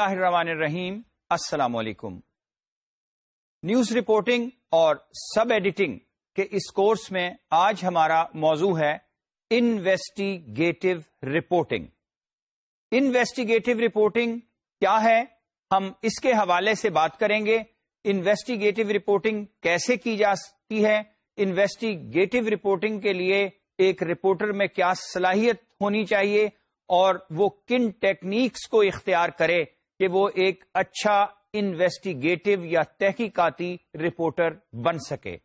اللہ الرحمن الرحیم۔ السلام علیکم۔ نیوز رپورٹنگ اور سب ایڈیٹنگ کے اس کورس میں آج ہمارا موضوع ہے انویسٹیگیٹو رپورٹنگ۔ انویسٹیگیٹو رپورٹنگ کیا ہے؟ ہم اس کے حوالے سے بات کریں گے انویسٹیگیٹو رپورٹنگ کیسے کی جا سکتی ہے۔ انویسٹیگیٹو رپورٹنگ کے لیے ایک رپورٹر میں کیا صلاحیت ہونی چاہیے اور وہ کن ٹیکنیکس کو اختیار کرے۔ کہ وہ ایک اچھا انویسٹیگیٹو یا تحقیقاتی رپورٹر بن سکے۔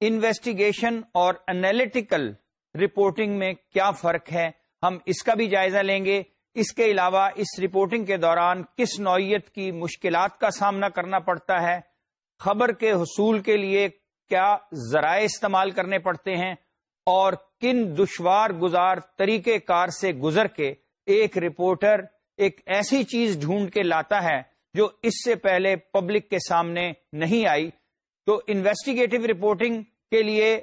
انویسٹیگیشن اور انالیٹیکل رپورٹنگ میں کیا فرق ہے؟ ہم اس کا بھی جائزہ لیں گے۔ اس کے علاوہ اس رپورٹنگ کے دوران کس نوعیت کی مشکلات کا سامنا کرنا پڑتا ہے؟ خبر کے حصول کے لیے کیا ذرائع استعمال کرنے پڑتے ہیں؟ اور کن دشوار گزار طریقہ کار سے گزر کے ایک رپورٹر ایک ایسی چیز ڈھونڈ کے لاتا ہے جو اس سے پہلے پبلک کے سامنے نہیں آئی۔ تو انویسٹیگیٹو رپورٹنگ کے لیے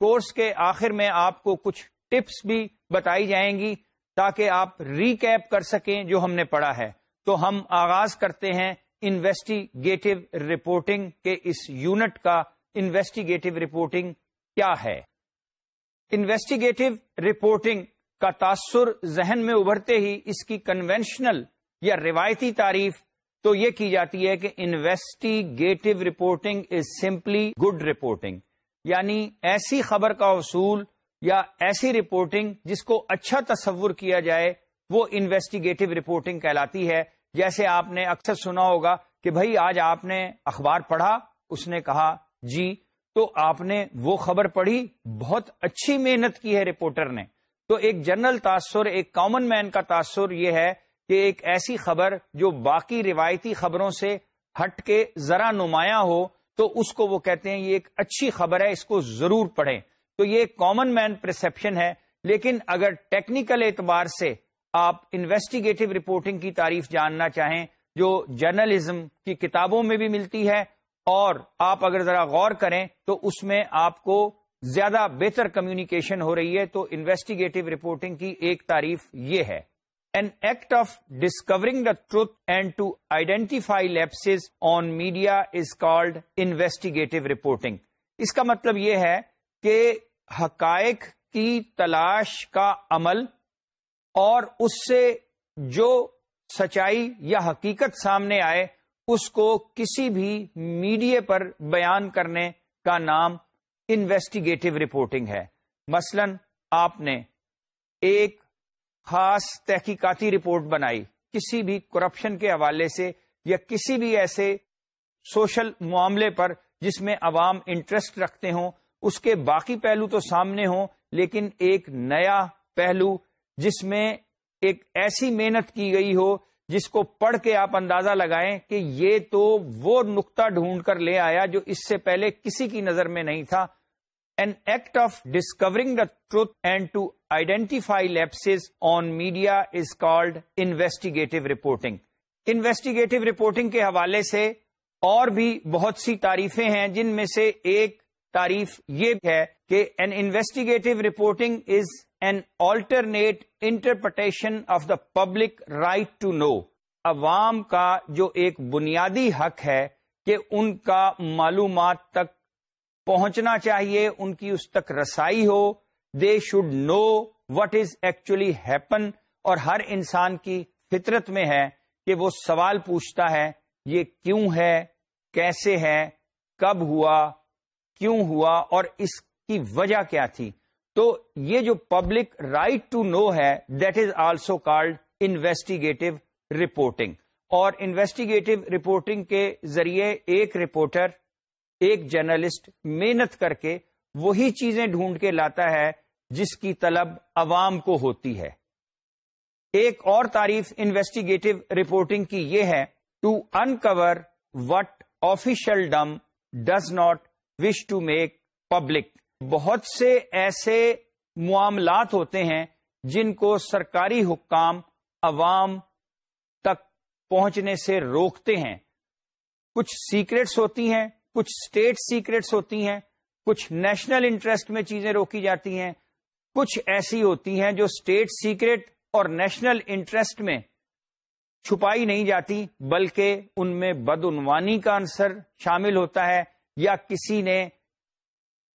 کورس کے آخر میں آپ کو کچھ ٹپس بھی بتائی جائیں گی تاکہ آپ ریکیپ کر سکیں جو ہم نے پڑھا ہے۔ تو ہم آغاز کرتے ہیں انویسٹیگیٹو رپورٹنگ کے اس یونٹ کا۔ انویسٹیگیٹو رپورٹنگ کیا ہے؟ انویسٹیگیٹو رپورٹنگ کا تاثر ذہن میں ابھرتے ہی اس کی کنونشنل یا روایتی تعریف تو یہ کی جاتی ہے کہ investigative reporting is simply good reporting یعنی ایسی خبر کا اصول یا ایسی رپورٹنگ جس کو اچھا تصور کیا جائے، وہ انویسٹیگیٹو رپورٹنگ کہلاتی ہے۔ جیسے آپ نے اکثر سنا ہوگا کہ بھائی آج آپ نے اخبار پڑھا، اس نے کہا جی تو آپ نے وہ خبر پڑھی، بہت اچھی محنت کی ہے رپورٹر نے۔ تو ایک جنرل تاثر، ایک کامن مین کا تاثر یہ ہے کہ ایک ایسی خبر جو باقی روایتی خبروں سے ہٹ کے ذرا نمایاں ہو، تو اس کو وہ کہتے ہیں یہ ایک اچھی خبر ہے، اس کو ضرور پڑھیں۔ تو یہ کامن مین پرسپشن ہے، لیکن اگر ٹیکنیکل اعتبار سے آپ انویسٹیگیٹو رپورٹنگ کی تعریف جاننا چاہیں، جو جرنلزم کی کتابوں میں بھی ملتی ہے، اور آپ اگر ذرا غور کریں، تو اس میں آپ کو زیادہ بہتر کمیونیکیشن ہو رہی ہے تو انویسٹیگیٹو رپورٹنگ کی ایک تعریف یہ ہے۔ An act of discovering the truth and to identify lapses on media is called investigative reporting اس کا مطلب یہ ہے کہ حقائق کی تلاش کا عمل اور اس سے جو سچائی یا حقیقت سامنے آئے، اس کو کسی بھی میڈیا پر بیان کرنے کا نام انویسٹیگیٹو رپورٹنگ ہے۔ مثلا آپ نے ایک خاص تحقیقاتی رپورٹ بنائی، کسی بھی کرپشن کے حوالے سے یا کسی بھی ایسے سوشل معاملے پر جس میں عوام انٹرسٹ رکھتے ہوں۔ اس کے باقی پہلو تو سامنے ہوں، لیکن ایک نیا پہلو جس میں ایک ایسی محنت کی گئی ہو جس کو پڑھ کے آپ اندازہ لگائیں کہ یہ تو وہ نقطہ ڈھونڈ کر لے آیا جو اس سے پہلے کسی کی نظر میں نہیں تھا۔ An act of discovering the truth and to identify lapses on media is called investigative reporting investigative reporting کے حوالے سے اور بھی بہت سی تعریفیں ہیں، جن میں سے ایک تعریف یہ ہے کہ an investigative reporting is an alternate interpretation of the public right to know عوام کا جو ایک بنیادی حق ہے کہ ان کا معلومات تک پہنچنا چاہیے، ان کی اس تک رسائی ہو۔ They should know what is actually happen اور ہر انسان کی فطرت میں ہے کہ وہ سوال پوچھتا ہے، یہ کیوں ہے؟ کیسے ہے؟ کب ہوا؟ کیوں ہوا؟ اور اس کی وجہ کیا تھی؟ تو یہ جو پبلک رائٹ ٹو نو ہے that is also called investigative reporting اور انویسٹیگیٹو رپورٹنگ کے ذریعے ایک رپورٹر ایک جرنلسٹ محنت کر کے وہی چیزیں ڈھونڈ کے لاتا ہے جس کی طلب عوام کو ہوتی ہے۔ ایک اور تعریف انویسٹیگیٹو رپورٹنگ کی یہ ہے to uncover what officialdom does not wish to make public بہت سے ایسے معاملات ہوتے ہیں جن کو سرکاری حکام عوام تک پہنچنے سے روکتے ہیں۔ کچھ سیکرٹس ہوتی ہیں کچھ اسٹیٹ سیکرٹس ہوتی ہیں، کچھ نیشنل انٹرسٹ میں چیزیں روکی جاتی ہیں، کچھ ایسی ہوتی ہیں جو اسٹیٹ سیکرٹ اور نیشنل انٹرسٹ میں چھپائی نہیں جاتی، بلکہ ان میں بدعنوانی کا عنصر شامل ہوتا ہے یا کسی نے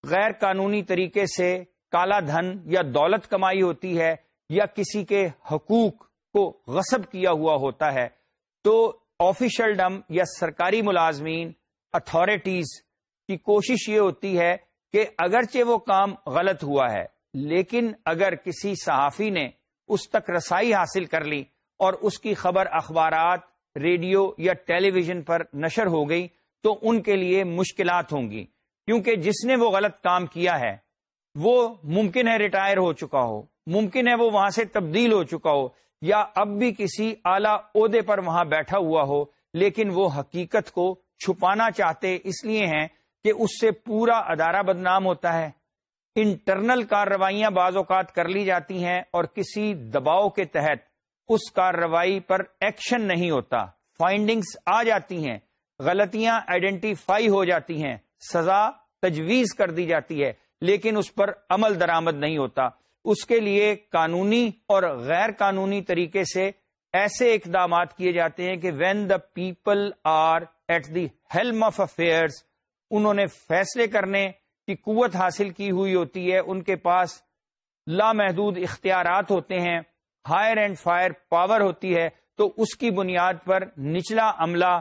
غیر قانونی طریقے سے کالا دھن یا دولت کمائی ہوتی ہے یا کسی کے حقوق کو غصب کیا ہوا ہوتا ہے۔ تو آفیشل ڈم یا سرکاری ملازمین اتھارٹیز کی کوشش یہ ہوتی ہے کہ اگرچہ وہ کام غلط ہوا ہے، لیکن اگر کسی صحافی نے اس تک رسائی حاصل کر لی اور اس کی خبر اخبارات، ریڈیو یا ٹیلی ویژن پر نشر ہو گئی، تو ان کے لیے مشکلات ہوں گی۔ کیونکہ جس نے وہ غلط کام کیا ہے، وہ ممکن ہے ریٹائر ہو چکا ہو، ممکن ہے وہ وہاں سے تبدیل ہو چکا ہو، یا اب بھی کسی اعلی عہدے پر وہاں بیٹھا ہوا ہو، لیکن وہ حقیقت کو چھپانا چاہتے اس لیے ہیں کہ اس سے پورا ادارہ بدنام ہوتا ہے۔ انٹرنل کارروائیاں بعض اوقات کر لی جاتی ہیں اور کسی دباؤ کے تحت اس کارروائی پر ایکشن نہیں ہوتا۔ فائنڈنگز آ جاتی ہیں، غلطیاں آئیڈینٹیفائی ہو جاتی ہیں، سزا تجویز کر دی جاتی ہے، لیکن اس پر عمل درآمد نہیں ہوتا۔ اس کے لیے قانونی اور غیر قانونی طریقے سے ایسے اقدامات کیے جاتے ہیں کہ when the people are at the helm of affairs انہوں نے فیصلے کرنے کی قوت حاصل کی ہوئی ہوتی ہے، ان کے پاس لامحدود اختیارات ہوتے ہیں ہائر اینڈ فائر پاور ہوتی ہے، تو اس کی بنیاد پر نچلا عملہ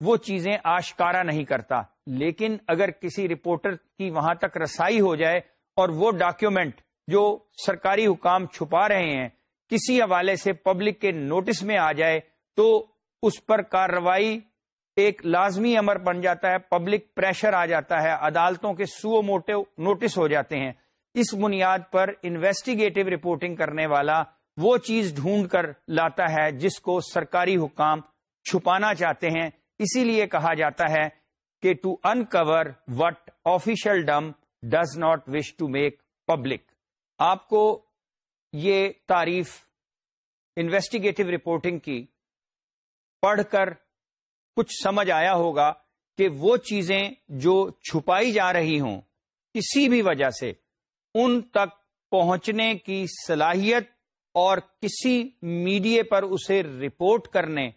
وہ چیزیں آشکارا نہیں کرتا۔ لیکن اگر کسی رپورٹر کی وہاں تک رسائی ہو جائے اور وہ ڈاکیومنٹ جو سرکاری حکام چھپا رہے ہیں کسی حوالے سے پبلک کے نوٹس میں آ جائے تو اس پر کارروائی ایک لازمی امر بن جاتا ہے پبلک پریشر آ جاتا ہے، عدالتوں کے سو موٹو نوٹس ہو جاتے ہیں۔ اس بنیاد پر انویسٹیگیٹو رپورٹنگ کرنے والا وہ چیز ڈھونڈ کر لاتا ہے جس کو سرکاری حکام چھپانا چاہتے ہیں۔ اسی لیے کہا جاتا ہے کہ to uncover what officialdom does not wish to make public آپ کو یہ تعریف انویسٹیگیٹو رپورٹنگ کی پڑھ کر کچھ سمجھ آیا ہوگا کہ وہ چیزیں جو چھپائی جا رہی ہوں کسی بھی وجہ سے ان تک پہنچنے کی صلاحیت اور کسی میڈیا پر اسے رپورٹ کرنے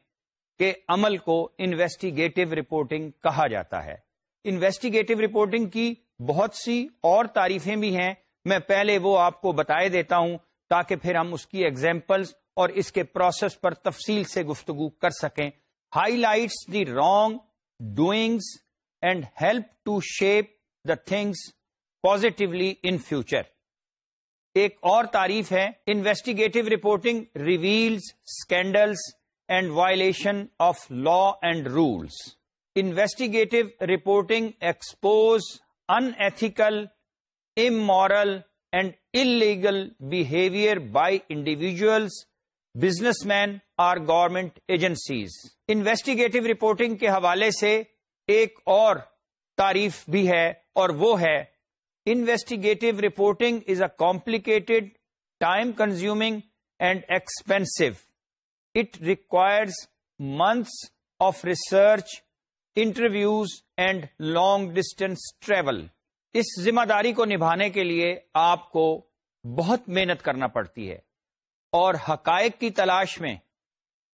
کے عمل کو انویسٹیگیٹو رپورٹنگ کہا جاتا ہے۔ انویسٹیگیٹو رپورٹنگ کی بہت سی اور تعریفیں بھی ہیں۔ میں پہلے وہ آپ کو بتائے دیتا ہوں تاکہ پھر ہم اس کی ایگزامپلس اور اس کے پروسیس پر تفصیل سے گفتگو کر سکیں۔ Highlights the wrong doings and help to shape the things positively in future ایک اور تعریف ہے۔ Investigative reporting reveals scandals and violation of law and rules investigative reporting expose unethical amoral and illegal behaviour by individuals businessmen or government agencies investigative reporting کے حوالے سے ایک اور تعریف بھی ہے اور وہ ہے investigative reporting is a complicated time consuming and expensive it requires months of research interviews and long distance travel اس ذمہ داری کو نبھانے کے لیے آپ کو بہت محنت کرنا پڑتی ہے اور حقائق کی تلاش میں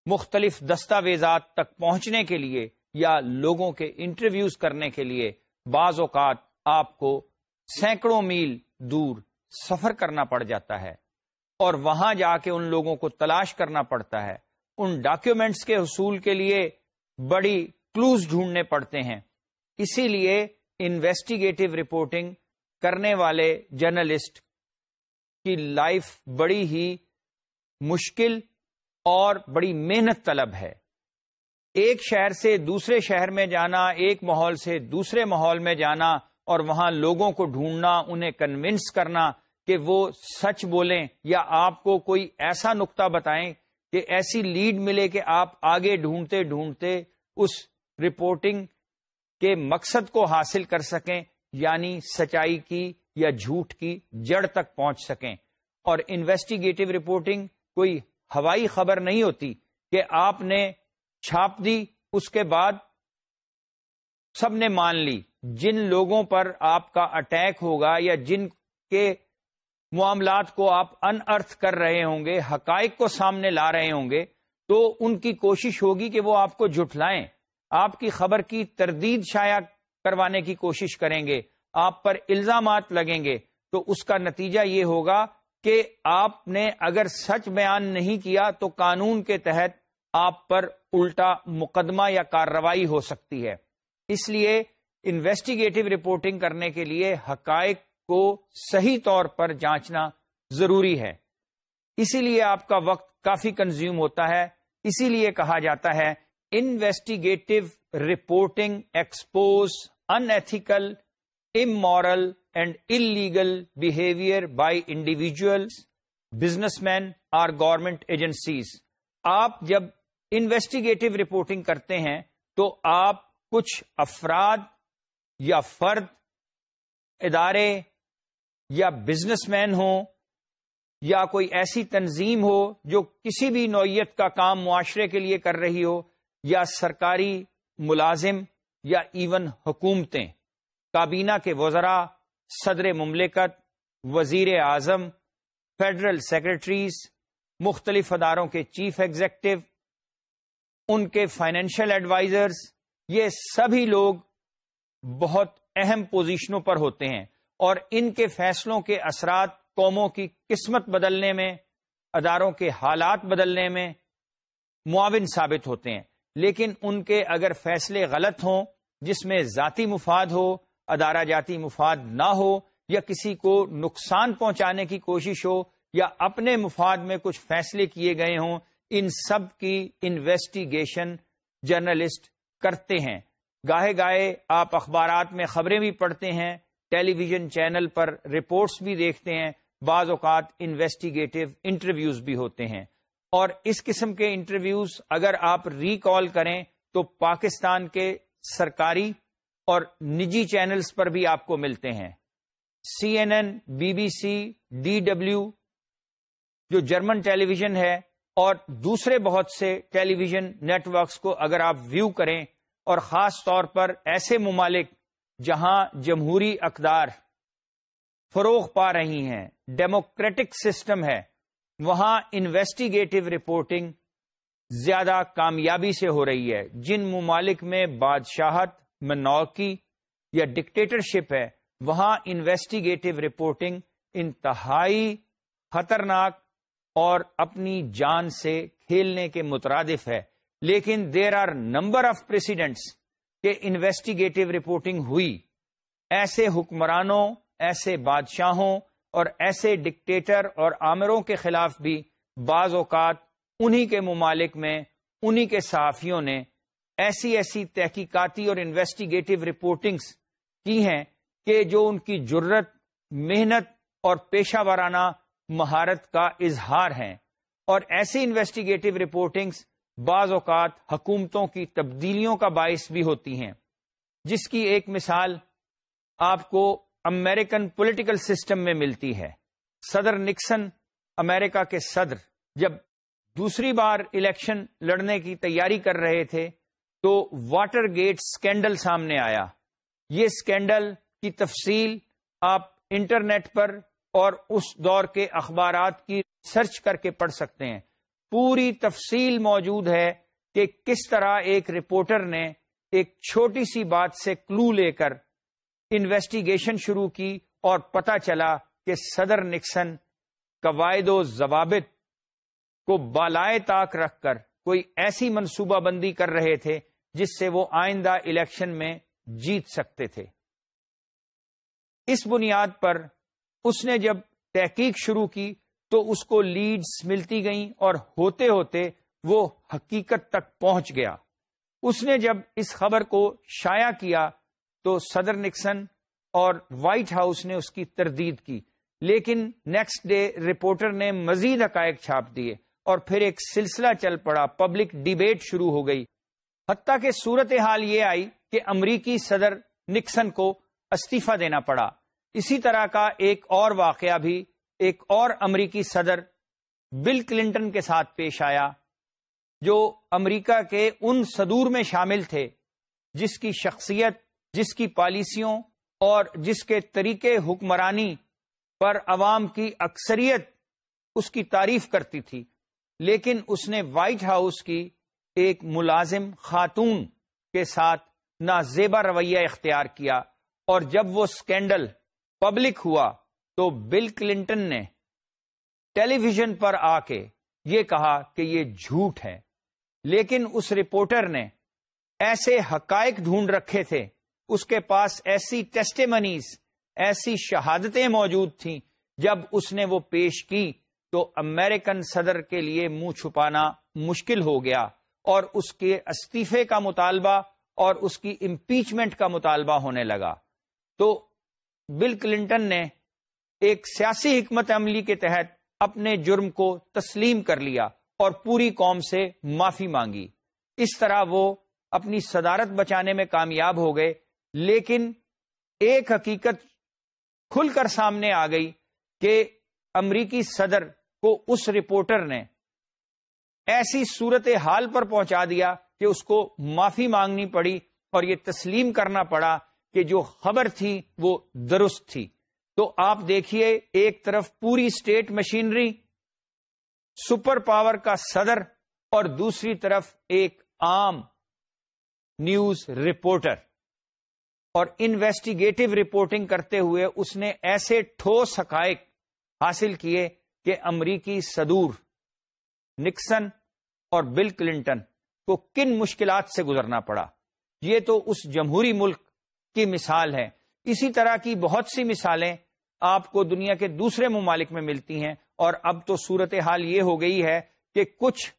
مختلف دستاویزات تک پہنچنے کے لیے یا لوگوں کے انٹرویوز کرنے کے لیے بعض اوقات آپ کو سینکڑوں میل دور سفر کرنا پڑ جاتا ہے اور وہاں جا کے ان لوگوں کو تلاش کرنا پڑتا ہے۔ ان ڈاکیومینٹس کے حصول کے لیے بڑی کلوز ڈھونڈنے پڑتے ہیں۔ اسی لیے انویسٹیگیٹو رپورٹنگ کرنے والے جرنلسٹ کی لائف بڑی ہی مشکل اور بڑی محنت طلب ہے۔ ایک شہر سے دوسرے شہر میں جانا، ایک ماحول سے دوسرے ماحول میں جانا اور وہاں لوگوں کو ڈھونڈنا، انہیں کنونس کرنا کہ وہ سچ بولیں یا آپ کو کوئی ایسا نقطہ بتائیں کہ ایسی لیڈ ملے کہ آپ آگے ڈھونڈتے ڈھونڈتے اس رپورٹنگ کے مقصد کو حاصل کر سکیں یعنی سچائی کی یا جھوٹ کی جڑ تک پہنچ سکیں۔ اور انویسٹیگیٹو رپورٹنگ کوئی ہوائی خبر نہیں ہوتی کہ آپ نے چھاپ دی، اس کے بعد سب نے مان لی۔ جن لوگوں پر آپ کا اٹیک ہوگا یا جن کے معاملات کو آپ ان ارتھ کر رہے ہوں گے، حقائق کو سامنے لا رہے ہوں گے، تو ان کی کوشش ہوگی کہ وہ آپ کو جھٹلائیں۔ آپ کی خبر کی تردید شائع کروانے کی کوشش کریں گے۔ آپ پر الزامات لگیں گے تو اس کا نتیجہ یہ ہوگا کہ آپ نے اگر سچ بیان نہیں کیا تو قانون کے تحت آپ پر الٹا مقدمہ یا کارروائی ہو سکتی ہے۔ اس لیے انویسٹیگیٹو رپورٹنگ کرنے کے لیے حقائق کو صحیح طور پر جانچنا ضروری ہے۔ اسی لیے آپ کا وقت کافی کنزیوم ہوتا ہے۔ اسی لیے کہا جاتا ہے investigative reporting expose unethical immoral and illegal behaviour by individual businessman or government agencies آپ جب انویسٹیگیٹو رپورٹنگ کرتے ہیں تو آپ کچھ افراد یا فرد، ادارے یا بزنس مین ہوں یا کوئی ایسی تنظیم ہو جو کسی بھی نوعیت کا کام معاشرے کے لیے کر رہی ہو یا سرکاری ملازم یا ایون حکومتیں۔ کابینہ کے وزراء صدر مملکت، وزیر اعظم، فیڈرل سیکرٹریز مختلف اداروں کے چیف ایگزیکٹو، ان کے فائنینشیل ایڈوائزرز، یہ سبھی لوگ بہت اہم پوزیشنوں پر ہوتے ہیں اور ان کے فیصلوں کے اثرات قوموں کی قسمت بدلنے میں، اداروں کے حالات بدلنے میں معاون ثابت ہوتے ہیں۔ لیکن ان کے اگر فیصلے غلط ہوں، جس میں ذاتی مفاد ہو ادارہ جاتی مفاد نہ ہو یا کسی کو نقصان پہنچانے کی کوشش ہو یا اپنے مفاد میں کچھ فیصلے کیے گئے ہوں، ان سب کی انویسٹیگیشن جرنلسٹ کرتے ہیں۔ گاہے گاہے آپ اخبارات میں خبریں بھی پڑھتے ہیں ٹیلی ویژن چینل پر رپورٹس بھی دیکھتے ہیں، بعض اوقات انویسٹیگیٹو انٹرویوز بھی ہوتے ہیں۔ اور اس قسم کے انٹرویوز اگر آپ ریکال کریں تو پاکستان کے سرکاری اور نجی چینلز پر بھی آپ کو ملتے ہیں۔ C N N B B C D W جو جرمن ٹیلی ویژن ہے، اور دوسرے بہت سے ٹیلی ویژن نیٹ ورکس کو اگر آپ ویو کریں، اور خاص طور پر ایسے ممالک جہاں جمہوری اقدار فروغ پا رہی ہیں ڈیموکریٹک سسٹم ہے، وہاں انویسٹیگیٹو رپورٹنگ زیادہ کامیابی سے ہو رہی ہے۔ جن ممالک میں بادشاہت منوکی یا ڈکٹیٹرشپ ہے، وہاں انویسٹیگیٹو رپورٹنگ انتہائی خطرناک اور اپنی جان سے کھیلنے کے مترادف ہے۔ لیکن there are number of precedents کہ انویسٹیگیٹو رپورٹنگ ہوئی۔ ایسے حکمرانوں، ایسے بادشاہوں اور ایسے ڈکٹیٹر اور آمروں کے خلاف بھی بعض اوقات انہی کے ممالک میں، انہی کے صحافیوں نے ایسی ایسی تحقیقاتی اور انویسٹیگیٹو رپورٹنگز کی ہیں کہ جو ان کی جرت محنت اور پیشہ ورانہ مہارت کا اظہار ہیں۔ اور ایسی انویسٹیگیٹو رپورٹنگز بعض اوقات حکومتوں کی تبدیلیوں کا باعث بھی ہوتی ہیں۔ جس کی ایک مثال آپ کو امریکن پولیٹیکل سسٹم میں ملتی ہے۔ صدر نکسن امریکہ کے صدر جب دوسری بار الیکشن لڑنے کی تیاری کر رہے تھے تو واٹر گیٹ سکینڈل سامنے آیا۔ یہ سکینڈل کی تفصیل آپ انٹرنیٹ پر اور اس دور کے اخبارات کی سرچ کر کے پڑھ سکتے ہیں۔ پوری تفصیل موجود ہے کہ کس طرح ایک رپورٹر نے ایک چھوٹی سی بات سے کلو لے کر انویسٹیگیشن شروع کی اور پتا چلا کہ صدر نکسن قواعد و ضوابط کو بالائے طاق رکھ کر کوئی ایسی منصوبہ بندی کر رہے تھے جس سے وہ آئندہ الیکشن میں جیت سکتے تھے۔ اس بنیاد پر اس نے جب تحقیق شروع کی تو اس کو لیڈز ملتی گئیں اور ہوتے ہوتے وہ حقیقت تک پہنچ گیا۔ اس نے جب اس خبر کو شائع کیا تو صدر نکسن اور وائٹ ہاؤس نے اس کی تردید کی، لیکن نیکسٹ ڈے رپورٹر نے مزید حقائق چھاپ دیے اور پھر ایک سلسلہ چل پڑا۔ پبلک ڈیبیٹ شروع ہو گئی۔ حتیٰ کہ صورت حال یہ آئی کہ امریکی صدر نکسن کو استعفی دینا پڑا۔ اسی طرح کا ایک اور واقعہ بھی ایک اور امریکی صدر بل کلنٹن کے ساتھ پیش آیا، جو امریکہ کے ان صدور میں شامل تھے، جس کی شخصیت، جس کی پالیسیوں اور جس کے طریقے حکمرانی پر عوام کی اکثریت اس کی تعریف کرتی تھی۔ لیکن اس نے وائٹ ہاؤس کی ایک ملازم خاتون کے ساتھ نازیبا رویہ اختیار کیا اور جب وہ اسکینڈل پبلک ہوا تو بل کلنٹن نے ٹیلی ویژن پر آ کے یہ کہا کہ یہ جھوٹ ہے۔ لیکن اس رپورٹر نے ایسے حقائق ڈھونڈ رکھے تھے۔ اس کے پاس ایسی ٹیسٹیمنیز ایسی شہادتیں موجود تھیں۔ جب اس نے وہ پیش کی تو امریکن صدر کے لیے منہ چھپانا مشکل ہو گیا۔ اور اس کے استعفے کا مطالبہ اور اس کی امپیچمنٹ کا مطالبہ ہونے لگا۔ تو بل کلنٹن نے ایک سیاسی حکمت عملی کے تحت اپنے جرم کو تسلیم کر لیا اور پوری قوم سے معافی مانگی۔ اس طرح وہ اپنی صدارت بچانے میں کامیاب ہو گئے، لیکن ایک حقیقت کھل کر سامنے آ گئی کہ امریکی صدر کو اس رپورٹر نے ایسی صورت حال پر پہنچا دیا کہ اس کو معافی مانگنی پڑی اور یہ تسلیم کرنا پڑا کہ جو خبر تھی وہ درست تھی۔ تو آپ دیکھیے ایک طرف پوری اسٹیٹ مشینری، سپر پاور کا صدر اور دوسری طرف ایک عام نیوز رپورٹر۔ اور انویسٹیگیٹو رپورٹنگ کرتے ہوئے اس نے ایسے ٹھوس حقائق حاصل کیے کہ امریکی صدور نکسن اور بل کلنٹن کو کن مشکلات سے گزرنا پڑا؟ یہ تو اس جمہوری ملک کی مثال ہے اسی طرح کی بہت سی مثالیں آپ کو دنیا کے دوسرے ممالک میں ملتی ہیں۔ اور اب تو صورت حال یہ ہو گئی ہے کہ کچھ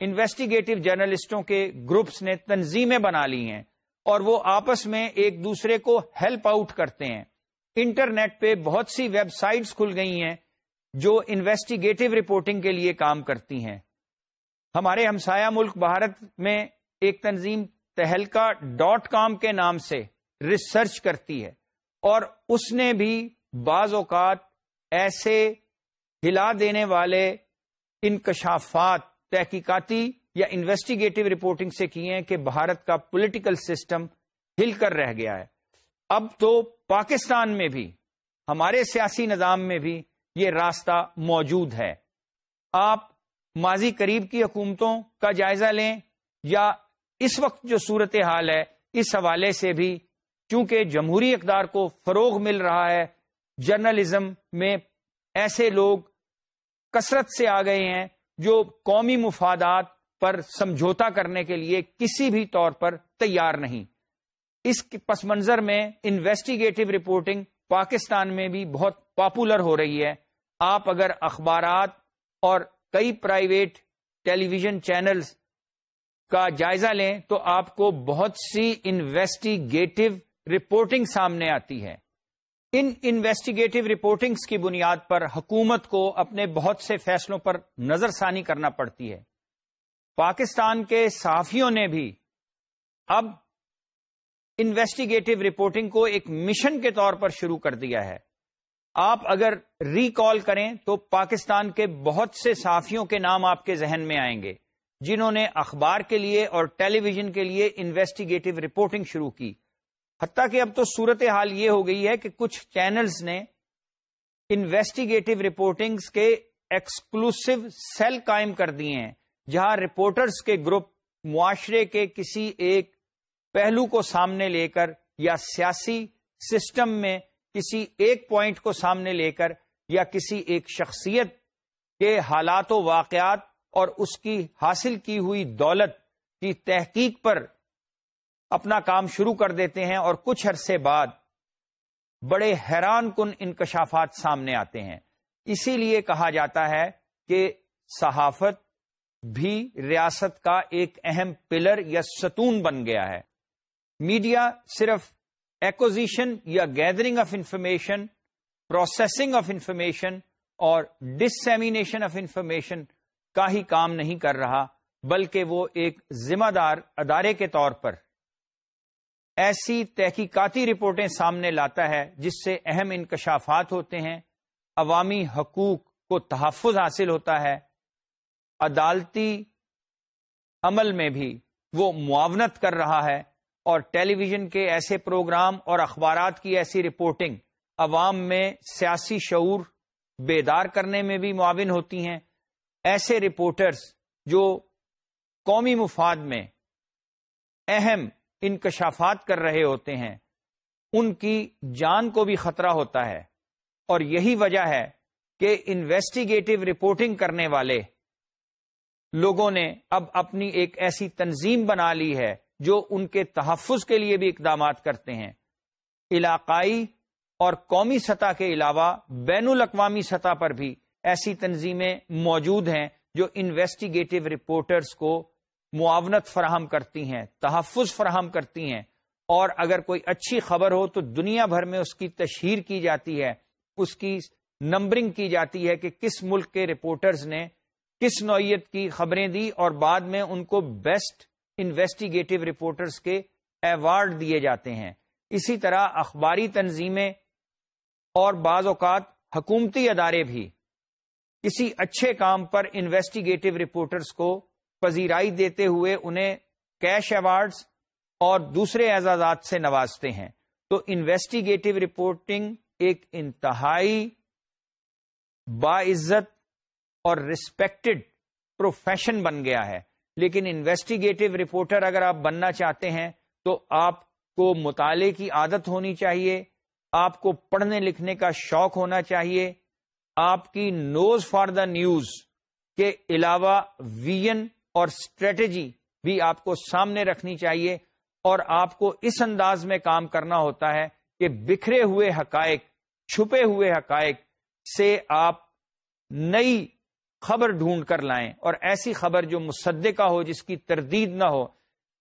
انویسٹیگیٹو جرنلسٹوں کے گروپس نے تنظیمیں بنا لی ہیں اور وہ آپس میں ایک دوسرے کو ہیلپ آؤٹ کرتے ہیں۔ انٹرنیٹ پہ بہت سی ویب سائٹس کھل گئی ہیں جو انویسٹیگیٹو رپورٹنگ کے لیے کام کرتی ہیں۔ ہمارے ہمسایہ ملک بھارت میں ایک تنظیم تہلکا ڈاٹ کام کے نام سے ریسرچ کرتی ہے اور اس نے بھی بعض اوقات ایسے ہلا دینے والے انکشافات، تحقیقاتی یا انویسٹیگیٹو رپورٹنگ سے کیے ہیں کہ بھارت کا پولیٹیکل سسٹم ہل کر رہ گیا ہے۔ اب تو پاکستان میں بھی، ہمارے سیاسی نظام میں بھی یہ راستہ موجود ہے۔ آپ ماضی قریب کی حکومتوں کا جائزہ لیں یا اس وقت جو صورت حال ہے، اس حوالے سے بھی چونکہ جمہوری اقدار کو فروغ مل رہا ہے، جرنلزم میں ایسے لوگ کثرت سے آ گئے ہیں جو قومی مفادات پر سمجھوتا کرنے کے لیے کسی بھی طور پر تیار نہیں۔ اس پس منظر میں انویسٹیگیٹو رپورٹنگ پاکستان میں بھی بہت پاپولر ہو رہی ہے۔ آپ اگر اخبارات اور کئی پرائیویٹ ٹیلی ویژن چینلز کا جائزہ لیں تو آپ کو بہت سی انویسٹیگیٹو رپورٹنگ سامنے آتی ہے۔ ان انویسٹیگیٹو رپورٹنگز کی بنیاد پر حکومت کو اپنے بہت سے فیصلوں پر نظر ثانی کرنا پڑتی ہے۔ پاکستان کے صحافیوں نے بھی اب انویسٹیگیٹو رپورٹنگ کو ایک مشن کے طور پر شروع کر دیا ہے۔ آپ اگر ریکال کریں تو پاکستان کے بہت سے صحافیوں کے نام آپ کے ذہن میں آئیں گے، جنہوں نے اخبار کے لیے اور ٹیلی ویژن کے لیے انویسٹیگیٹو رپورٹنگ شروع کی۔ حتیٰ کہ اب تو صورت حال یہ ہو گئی ہے کہ کچھ چینلز نے انویسٹیگیٹو رپورٹنگ کے ایکسکلوسو سیل قائم کر دیے ہیں، جہاں رپورٹرز کے گروپ معاشرے کے کسی ایک پہلو کو سامنے لے کر یا سیاسی سسٹم میں کسی ایک پوائنٹ کو سامنے لے کر یا کسی ایک شخصیت کے حالات و واقعات اور اس کی حاصل کی ہوئی دولت کی تحقیق پر اپنا کام شروع کر دیتے ہیں اور کچھ عرصے بعد بڑے حیران کن انکشافات سامنے آتے ہیں۔ اسی لیے کہا جاتا ہے کہ صحافت بھی ریاست کا ایک اہم پلر یا ستون بن گیا ہے۔ میڈیا صرف ایکوزیشن یا gathering of information processing of information اور ڈسمینیشن آف انفارمیشن کا ہی کام نہیں کر رہا، بلکہ وہ ایک ذمہ دار ادارے کے طور پر۔ ایسی تحقیقاتی رپورٹیں سامنے لاتا ہے، جس سے اہم انکشافات ہوتے ہیں۔ عوامی حقوق کو تحفظ حاصل ہوتا ہے۔ عدالتی عمل میں بھی وہ معاونت کر رہا ہے۔ اور ٹیلی ویژن کے ایسے پروگرام اور اخبارات کی ایسی رپورٹنگ عوام میں سیاسی شعور بیدار کرنے میں بھی معاون ہوتی ہیں۔ ایسے رپورٹرز جو قومی مفاد میں اہم انکشافات کر رہے ہوتے ہیں، ان کی جان کو بھی خطرہ ہوتا ہے۔ اور یہی وجہ ہے کہ انویسٹیگیٹو رپورٹنگ کرنے والے لوگوں نے اب اپنی ایک ایسی تنظیم بنا لی ہے جو ان کے تحفظ کے لیے بھی اقدامات کرتے ہیں۔ علاقائی اور قومی سطح کے علاوہ بین الاقوامی سطح پر بھی ایسی تنظیمیں موجود ہیں جو انویسٹیگیٹو رپورٹرز کو معاونت فراہم کرتی ہیں، تحفظ فراہم کرتی ہیں۔ اور اگر کوئی اچھی خبر ہو تو دنیا بھر میں اس کی تشہیر کی جاتی ہے، اس کی نمبرنگ کی جاتی ہے کہ کس ملک کے رپورٹرز نے کس نوعیت کی خبریں دی اور بعد میں ان کو بیسٹ انویسٹیگیٹو رپورٹرز کے ایوارڈ دیے جاتے ہیں۔ اسی طرح اخباری تنظیمیں اور بعض اوقات حکومتی ادارے بھی۔ کسی اچھے کام پر انویسٹیگیٹو رپورٹرز کو پذیرائی دیتے ہوئے انہیں کیش ایوارڈز اور دوسرے اعزازات سے نوازتے ہیں۔ تو انویسٹیگیٹو رپورٹنگ ایک انتہائی باعزت اور ریسپیکٹڈ پروفیشن بن گیا ہے۔ لیکن انویسٹیگیٹو رپورٹر اگر آپ بننا چاہتے ہیں تو آپ کو مطالعے کی عادت ہونی چاہیے، آپ کو پڑھنے لکھنے کا شوق ہونا چاہیے۔ آپ کی نوز فار دا نیوز کے علاوہ ویژن اور اسٹریٹجی بھی آپ کو سامنے رکھنی چاہیے اور آپ کو اس انداز میں کام کرنا ہوتا ہے کہ بکھرے ہوئے حقائق، چھپے ہوئے حقائق سے آپ نئی خبر ڈھونڈ کر لائیں اور ایسی خبر جو مصدقہ ہو، جس کی تردید نہ ہو،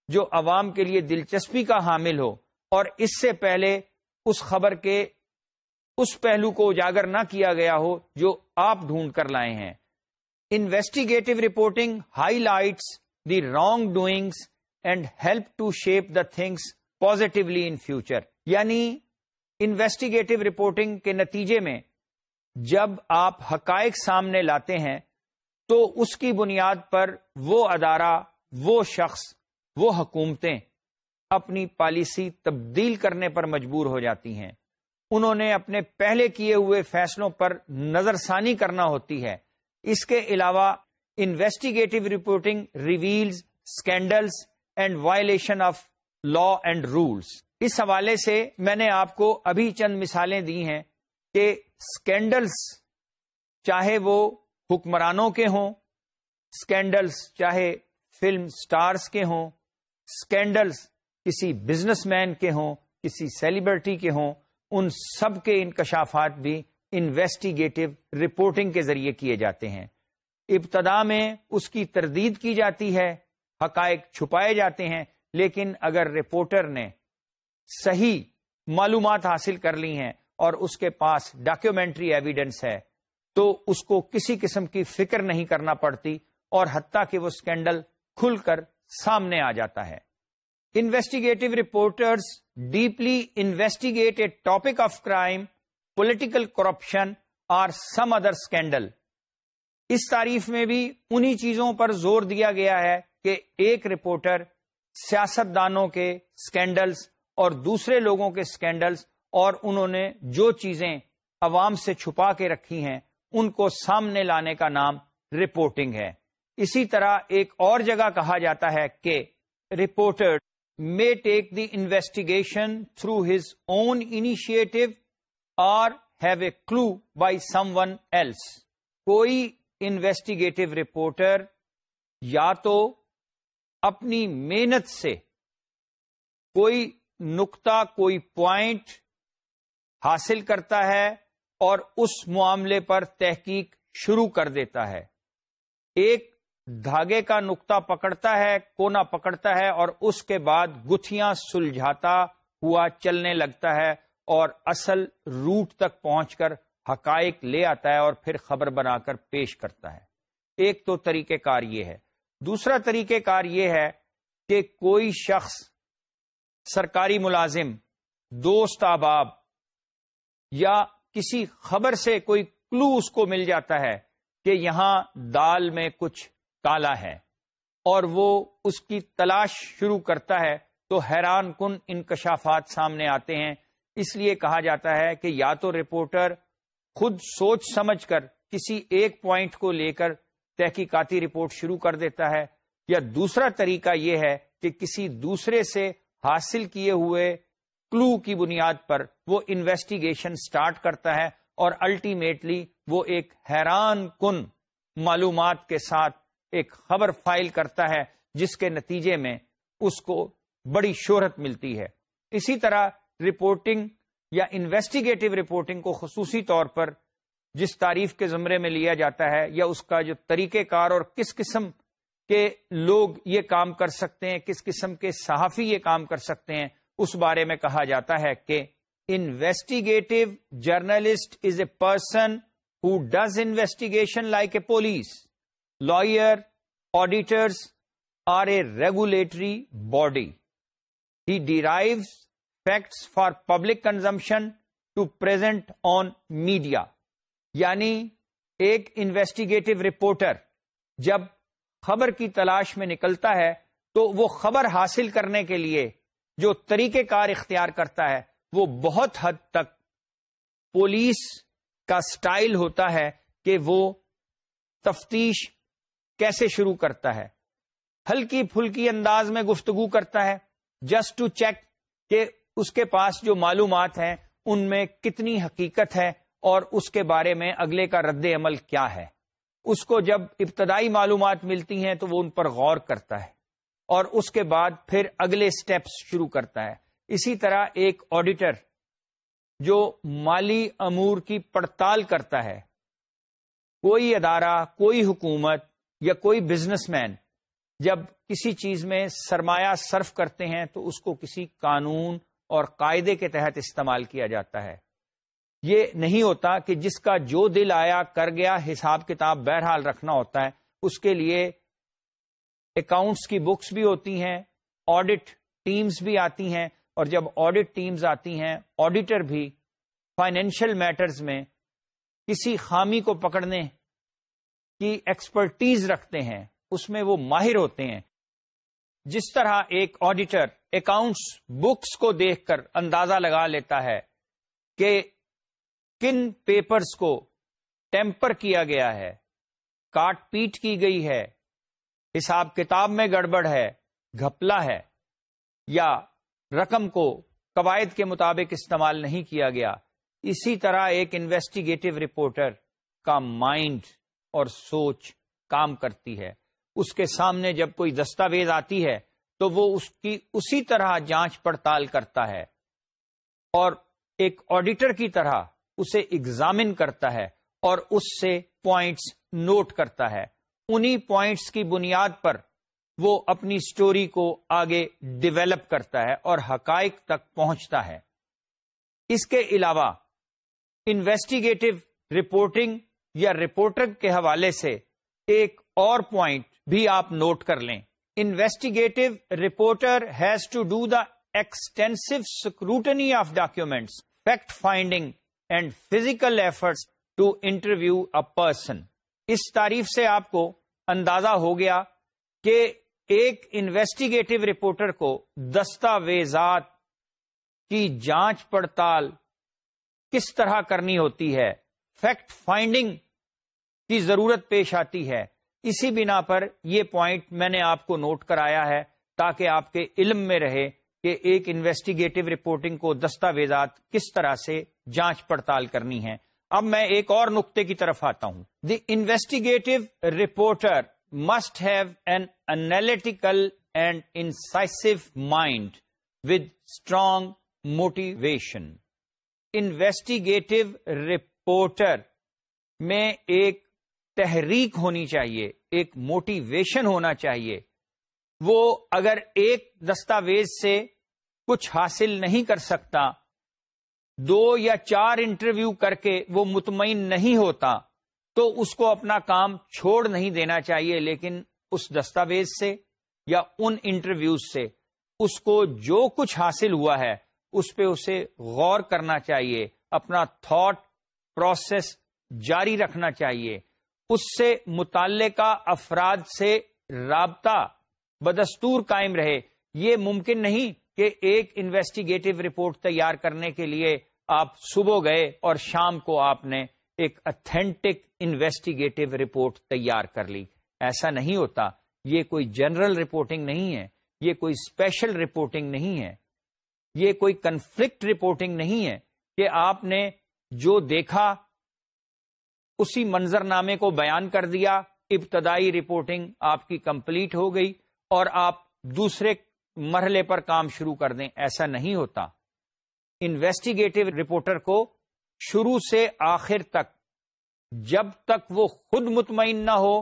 جو عوام کے لیے دلچسپی کا حامل ہو، اور اس سے پہلے اس خبر کے اس پہلو کو اجاگر نہ کیا گیا ہو، جو آپ ڈھونڈ کر لائے ہیں۔ Investigative reporting highlights the wrong doings and help to shape the things positively in future یعنی انویسٹیگیٹو رپورٹنگ کے نتیجے میں جب آپ حقائق سامنے لاتے ہیں تو اس کی بنیاد پر وہ ادارہ، وہ شخص، وہ حکومتیں اپنی پالیسی تبدیل کرنے پر مجبور ہو جاتی ہیں۔ انہوں نے اپنے پہلے کیے ہوئے فیصلوں پر نظر ثانی کرنا ہوتی ہے۔ اس کے علاوہ investigative reporting reveals scandals and violation of law and rules اس حوالے سے میں نے آپ کو ابھی چند مثالیں دی ہیں کہ اسکینڈلس چاہے وہ حکمرانوں کے ہوں اسکینڈلس چاہے فلم سٹارز کے ہوں اسکینڈلس کسی بزنس مین کے ہوں، کسی سیلیبریٹی کے ہوں، ان سب کے انکشافات بھی انویسٹیگیٹو رپورٹنگ کے ذریعے کیے جاتے ہیں۔ ابتدا میں اس کی تردید کی جاتی ہے، حقائق چھپائے جاتے ہیں، لیکن اگر رپورٹر نے صحیح معلومات حاصل کر لی ہیں اور اس کے پاس ڈاکیومینٹری ایویڈنس ہے تو اس کو کسی قسم کی فکر نہیں کرنا پڑتی اور حتیٰ کہ وہ اسکینڈل کھل کر سامنے آ جاتا ہے۔ Investigative reporters deeply investigate a topic of crime political corruption اور سم ادر اسکینڈل اس تعریف میں بھی انہی چیزوں پر زور دیا گیا ہے کہ ایک رپورٹر سیاست دانوں کے اسکینڈلس اور دوسرے لوگوں کے اسکینڈلس اور انہوں نے جو چیزیں عوام سے چھپا کے رکھی ہیں ان کو سامنے لانے کا نام رپورٹنگ ہے۔ اسی طرح ایک اور جگہ کہا جاتا ہے کہ reporter may take the investigation through his own initiative اور have a clue by someone else کوئی انویسٹیگیٹو رپورٹر یا تو اپنی محنت سے کوئی نقطہ، کوئی پوائنٹ حاصل کرتا ہے اور اس معاملے پر تحقیق شروع کر دیتا ہے۔ ایک دھاگے کا نقطہ پکڑتا ہے، کونا پکڑتا ہے اور اس کے بعد گتھیاں سلجھاتا ہوا چلنے لگتا ہے اور اصل روٹ تک پہنچ کر حقائق لے آتا ہے اور پھر خبر بنا کر پیش کرتا ہے۔ ایک تو طریقہ کار یہ ہے۔ دوسرا طریقہ کار یہ ہے کہ کوئی شخص سرکاری ملازم، دوست احباب یا کسی خبر سے کوئی کلو اس کو مل جاتا ہے کہ یہاں دال میں کچھ کالا ہے اور وہ اس کی تلاش شروع کرتا ہے تو حیران کن انکشافات سامنے آتے ہیں۔ اس لیے کہا جاتا ہے کہ یا تو رپورٹر خود سوچ سمجھ کر کسی ایک پوائنٹ کو لے کر تحقیقاتی رپورٹ شروع کر دیتا ہے۔ یا دوسرا طریقہ یہ ہے کہ کسی دوسرے سے حاصل کیے ہوئے کلو کی بنیاد پر وہ انویسٹیگیشن سٹارٹ کرتا ہے اور الٹیمیٹلی وہ ایک حیران کن معلومات کے ساتھ ایک خبر فائل کرتا ہے، جس کے نتیجے میں اس کو بڑی شہرت ملتی ہے۔ اسی طرح رپورٹنگ یا انویسٹیگیٹو رپورٹنگ کو خصوصی طور پر جس تعریف کے زمرے میں لیا جاتا ہے یا اس کا جو طریقہ کار اور کس قسم کے لوگ یہ کام کر سکتے ہیں، کس قسم کے صحافی یہ کام کر سکتے ہیں اس بارے میں کہا جاتا ہے کہ investigative journalist is a person who does investigation like a police lawyer auditors or a regulatory body he derive facts for public consumption to present on media یعنی ایک انویسٹیگیٹو رپورٹر جب خبر کی تلاش میں نکلتا ہے تو وہ خبر حاصل کرنے کے لیے جو طریقہ کار اختیار کرتا ہے، وہ بہت حد تک پولیس کا سٹائل ہوتا ہے کہ وہ تفتیش کیسے شروع کرتا ہے۔ ہلکی پھلکی انداز میں گفتگو کرتا ہے جسٹ ٹو چیک کہ اس کے پاس جو معلومات ہیں، ان میں کتنی حقیقت ہے اور اس کے بارے میں اگلے کا رد عمل کیا ہے۔ اس کو جب ابتدائی معلومات ملتی ہیں تو وہ ان پر غور کرتا ہے۔ اور اس کے بعد پھر اگلے سٹیپس شروع کرتا ہے۔ اسی طرح ایک آڈیٹر جو مالی امور کی پڑتال کرتا ہے۔ کوئی ادارہ، کوئی حکومت یا کوئی بزنس مین جب کسی چیز میں سرمایہ صرف کرتے ہیں تو اس کو کسی قانون اور قاعدے کے تحت استعمال کیا جاتا ہے۔ یہ نہیں ہوتا کہ جس کا جو دل آیا کر گیا، حساب کتاب بہرحال رکھنا ہوتا ہے۔ اس کے لیے اکاؤنٹس کی بکس بھی ہوتی ہیں آڈٹ ٹیمز بھی آتی ہیں، اور جب آڈٹ ٹیمز آتی ہیں آڈیٹر بھی فائنینشیل میٹرز میں کسی خامی کو پکڑنے کی ایکسپرٹیز رکھتے ہیں، اس میں وہ ماہر ہوتے ہیں۔ جس طرح ایک آڈیٹر اکاؤنٹس بکس کو دیکھ کر اندازہ لگا لیتا ہے کہ کن پیپرز کو ٹیمپر کیا گیا ہے، کاٹ پیٹ کی گئی ہے حساب کتاب میں گڑبڑ ہے، گھپلا ہے یا رقم کو قواعد کے مطابق استعمال نہیں کیا گیا، اسی طرح ایک انویسٹیگیٹو رپورٹر کا مائنڈ اور سوچ کام کرتی ہے۔ اس کے سامنے جب کوئی دستاویز آتی ہے تو وہ اس کی اسی طرح جانچ پڑتال کرتا ہے اور ایک آڈیٹر کی طرح اسے ایگزامن کرتا ہے اور اس سے پوائنٹس نوٹ کرتا ہے۔ انہی پوائنٹس کی بنیاد پر وہ اپنی سٹوری کو آگے ڈیولپ کرتا ہے اور حقائق تک پہنچتا ہے۔ اس کے علاوہ انویسٹیگیٹو رپورٹنگ یا رپورٹر کے حوالے سے ایک اور پوائنٹ بھی آپ نوٹ کر لیں۔ Investigative reporter has to do the extensive scrutiny of documents fact finding and physical efforts to interview a person اس تعریف سے آپ کو اندازہ ہو گیا کہ ایک انویسٹیگیٹو رپورٹر کو دستاویزات کی جانچ پڑتال کس طرح کرنی ہوتی ہے، فیکٹ فائنڈنگ کی ضرورت پیش آتی ہے۔ اسی بنا پر یہ پوائنٹ میں نے آپ کو نوٹ کرایا ہے تاکہ آپ کے علم میں رہے کہ ایک انویسٹیگیٹو رپورٹنگ کو دستاویزات کس طرح سے جانچ پڑتال کرنی ہے۔ اب میں ایک اور نقطے کی طرف آتا ہوں۔ The investigative reporter must have an analytical and incisive mind with strong motivation investigative reporter میں ایک تحریک ہونی چاہیے، ایک موٹیویشن ہونا چاہیے۔ وہ اگر ایک دستاویز سے کچھ حاصل نہیں کر سکتا دو یا چار انٹرویو کر کے وہ مطمئن نہیں ہوتا تو اس کو اپنا کام چھوڑ نہیں دینا چاہیے، لیکن اس دستاویز سے یا ان انٹرویوز سے اس کو جو کچھ حاصل ہوا ہے، اس پہ اسے غور کرنا چاہیے، اپنا تھاٹ پروسیس جاری رکھنا چاہیے۔ اس سے متعلقہ افراد سے رابطہ بدستور قائم رہے۔ یہ ممکن نہیں کہ ایک انویسٹیگیٹو رپورٹ تیار کرنے کے لیے آپ صبح گئے اور شام کو آپ نے ایک اتھینٹک انویسٹیگیٹو رپورٹ تیار کر لی۔ ایسا نہیں ہوتا۔ یہ کوئی جنرل رپورٹنگ نہیں ہے۔ یہ کوئی اسپیشل رپورٹنگ نہیں ہے۔ یہ کوئی کنفلکٹ رپورٹنگ نہیں ہے کہ آپ نے جو دیکھا، اسی منظر نامے کو بیان کر دیا، ابتدائی رپورٹنگ آپ کی کمپلیٹ ہو گئی اور آپ دوسرے مرحلے پر کام شروع کر دیں۔ ایسا نہیں ہوتا۔ انویسٹیگیٹو رپورٹر کو شروع سے آخر تک، جب تک وہ خود مطمئن نہ ہو،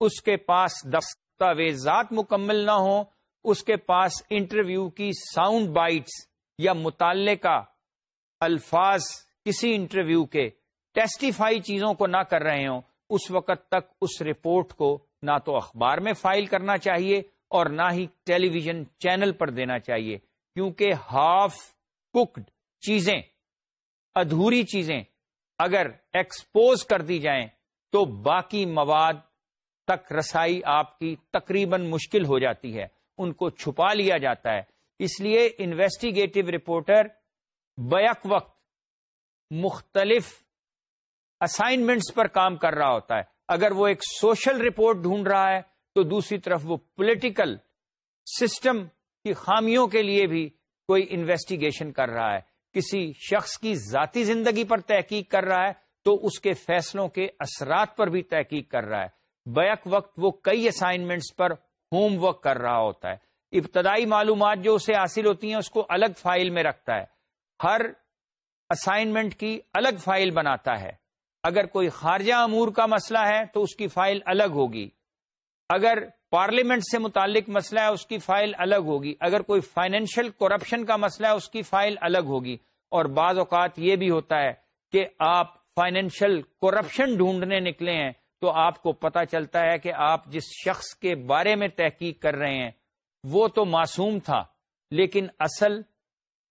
اس کے پاس دستاویزات مکمل نہ ہو اس کے پاس انٹرویو کی ساؤنڈ بائٹس یا متعلقہ الفاظ کسی انٹرویو کے ٹیسٹیفائی چیزوں کو نہ کر رہے ہوں، اس وقت تک اس رپورٹ کو نہ تو اخبار میں فائل کرنا چاہیے اور نہ ہی ٹیلی ویژن چینل پر دینا چاہیے، کیونکہ ہاف ککڈ چیزیں، ادھوری چیزیں اگر ایکسپوز کر دی جائیں تو باقی مواد تک رسائی آپ کی تقریباً مشکل ہو جاتی ہے، ان کو چھپا لیا جاتا ہے۔ اس لیے انویسٹیگیٹو رپورٹر بیک وقت مختلف اسائنمنٹس پر کام کر رہا ہوتا ہے۔ اگر وہ ایک سوشل رپورٹ ڈھونڈ رہا ہے تو دوسری طرف وہ پولیٹیکل سسٹم کی خامیوں کے لیے بھی کوئی انویسٹیگیشن کر رہا ہے۔ کسی شخص کی ذاتی زندگی پر تحقیق کر رہا ہے تو اس کے فیصلوں کے اثرات پر بھی تحقیق کر رہا ہے۔ بیک وقت وہ کئی اسائنمنٹس پر ہوم ورک کر رہا ہوتا ہے۔ ابتدائی معلومات جو اسے حاصل ہوتی ہیں اس کو الگ فائل میں رکھتا ہے۔ ہر اسائنمنٹ کی الگ فائل بناتا ہے۔ اگر کوئی خارجہ امور کا مسئلہ ہے تو اس کی فائل الگ ہوگی۔ اگر پارلیمنٹ سے متعلق مسئلہ ہے، اس کی فائل الگ ہوگی۔ اگر کوئی فائنینشیل کرپشن کا مسئلہ ہے، اس کی فائل الگ ہوگی۔ اور بعض اوقات یہ بھی ہوتا ہے کہ آپ فائنینشیل کرپشن ڈھونڈنے نکلے ہیں تو آپ کو پتا چلتا ہے کہ آپ جس شخص کے بارے میں تحقیق کر رہے ہیں، وہ تو معصوم تھا، لیکن اصل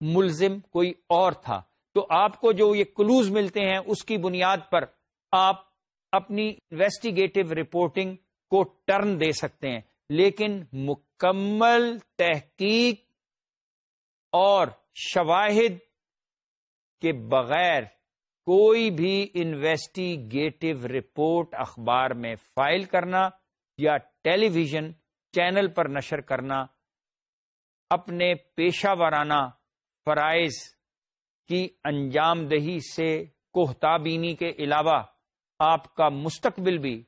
ملزم کوئی اور تھا۔ تو آپ کو جو یہ کلوز ملتے ہیں، اس کی بنیاد پر آپ اپنی انویسٹیگیٹو رپورٹنگ کو ٹرن دے سکتے ہیں۔ لیکن مکمل تحقیق اور شواہد کے بغیر کوئی بھی انویسٹیگیٹو رپورٹ اخبار میں فائل کرنا یا ٹیلی ویژن چینل پر نشر کرنا، اپنے پیشہ ورانہ فرائض کی انجام دہی سے کوہتابینی کے علاوہ آپ کا مستقبل بھی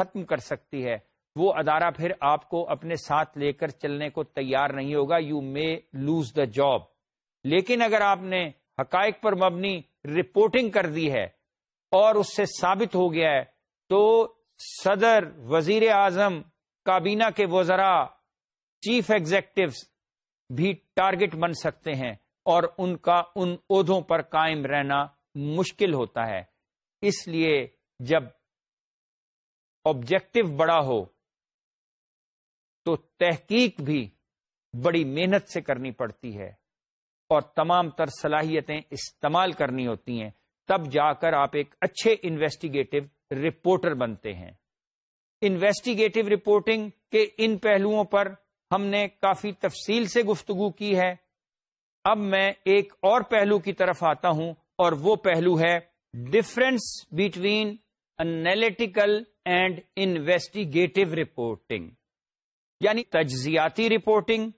ختم کر سکتی ہے۔ وہ ادارہ پھر آپ کو اپنے ساتھ لے کر چلنے کو تیار نہیں ہوگا۔ You may lose the job لیکن اگر آپ نے حقائق پر مبنی رپورٹنگ کر دی ہے اور اس سے ثابت ہو گیا ہے، تو صدر وزیر اعظم، کابینہ کے وزراء چیف ایگزیکٹوز بھی ٹارگٹ بن سکتے ہیں اور ان کا ان عہدوں پر قائم رہنا مشکل ہوتا ہے۔ اس لیے جب آبجیکٹو بڑا ہو، تو تحقیق بھی بڑی محنت سے کرنی پڑتی ہے اور تمام تر صلاحیتیں استعمال کرنی ہوتی ہیں۔ تب جا کر آپ ایک اچھے انویسٹیگیٹو رپورٹر بنتے ہیں۔ انویسٹیگیٹو رپورٹنگ کے ان پہلوؤں پر ہم نے کافی تفصیل سے گفتگو کی ہے۔ اب میں ایک اور پہلو کی طرف آتا ہوں اور وہ پہلو ہے difference between analytical and investigative reporting یعنی تجزیاتی رپورٹنگ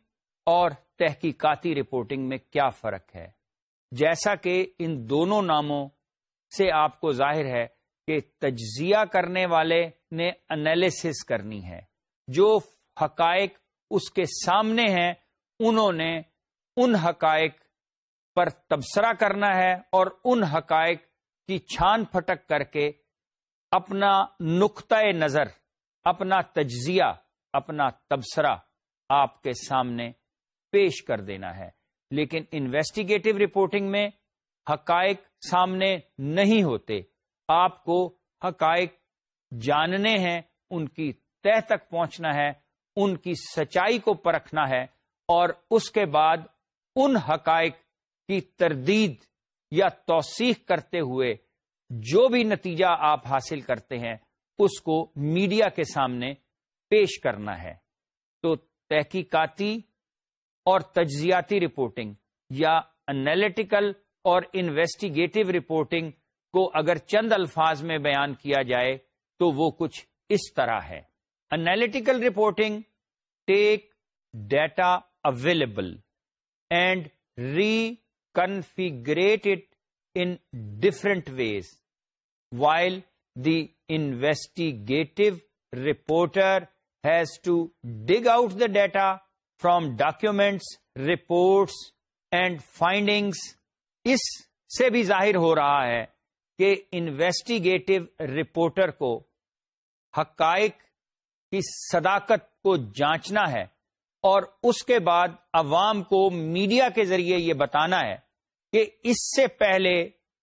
اور تحقیقاتی رپورٹنگ میں کیا فرق ہے؟ جیسا کہ ان دونوں ناموں سے آپ کو ظاہر ہے کہ تجزیہ کرنے والے نے انالیسس کرنی ہے۔ جو حقائق اس کے سامنے ہیں، انہوں نے ان حقائق پر تبصرہ کرنا ہے اور ان حقائق کی چھان پھٹک کر کے اپنا نقطۂ نظر، اپنا تجزیہ، اپنا تبصرہ آپ کے سامنے پیش کر دینا ہے۔ لیکن انویسٹیگیٹو رپورٹنگ میں حقائق سامنے نہیں ہوتے۔ آپ کو حقائق جاننے ہیں، ان کی طے تک پہنچنا ہے، ان کی سچائی کو پرکھنا ہے اور اس کے بعد ان حقائق کی تردید یا توثیق کرتے ہوئے جو بھی نتیجہ آپ حاصل کرتے ہیں اس کو میڈیا کے سامنے پیش کرنا ہے۔ تو تحقیقاتی اور تجزیاتی رپورٹنگ یا انالیٹیکل اور انویسٹیگیٹو رپورٹنگ کو اگر چند الفاظ میں بیان کیا جائے تو وہ کچھ اس طرح ہے۔ Analytical reporting take data available and reconfigure it in different ways, while the investigative reporter has to dig out the data from documents, reports and findings. اس سے بھی ظاہر ہو رہا ہے کہ انویسٹیگیٹو رپورٹر کو حقائق کی صداقت کو جانچنا ہے اور اس کے بعد عوام کو میڈیا کے ذریعے یہ بتانا ہے کہ اس سے پہلے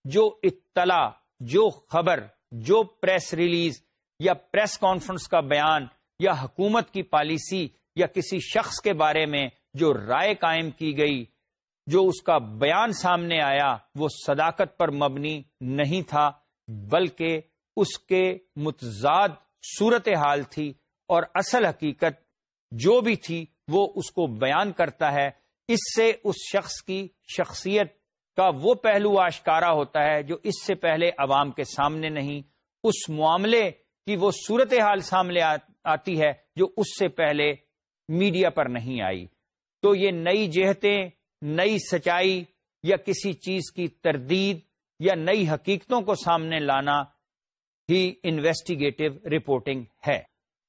جو اطلاع جو خبر، جو پریس ریلیز یا پریس کانفرنس کا بیان یا حکومت کی پالیسی یا کسی شخص کے بارے میں جو رائے قائم کی گئی، جو اس کا بیان سامنے آیا، وہ صداقت پر مبنی نہیں تھا، بلکہ اس کے متضاد صورت حال تھی اور اصل حقیقت جو بھی تھی، وہ اس کو بیان کرتا ہے، اس سے اس شخص کی شخصیت کا وہ پہلو آشکارا ہوتا ہے جو اس سے پہلے عوام کے سامنے نہیں، اس معاملے کی وہ صورت حال سامنے آتی ہے جو اس سے پہلے میڈیا پر نہیں آئی۔ تو یہ نئی جہتیں، نئی سچائی یا کسی چیز کی تردید یا نئی حقیقتوں کو سامنے لانا ہی انویسٹیگیٹو رپورٹنگ ہے۔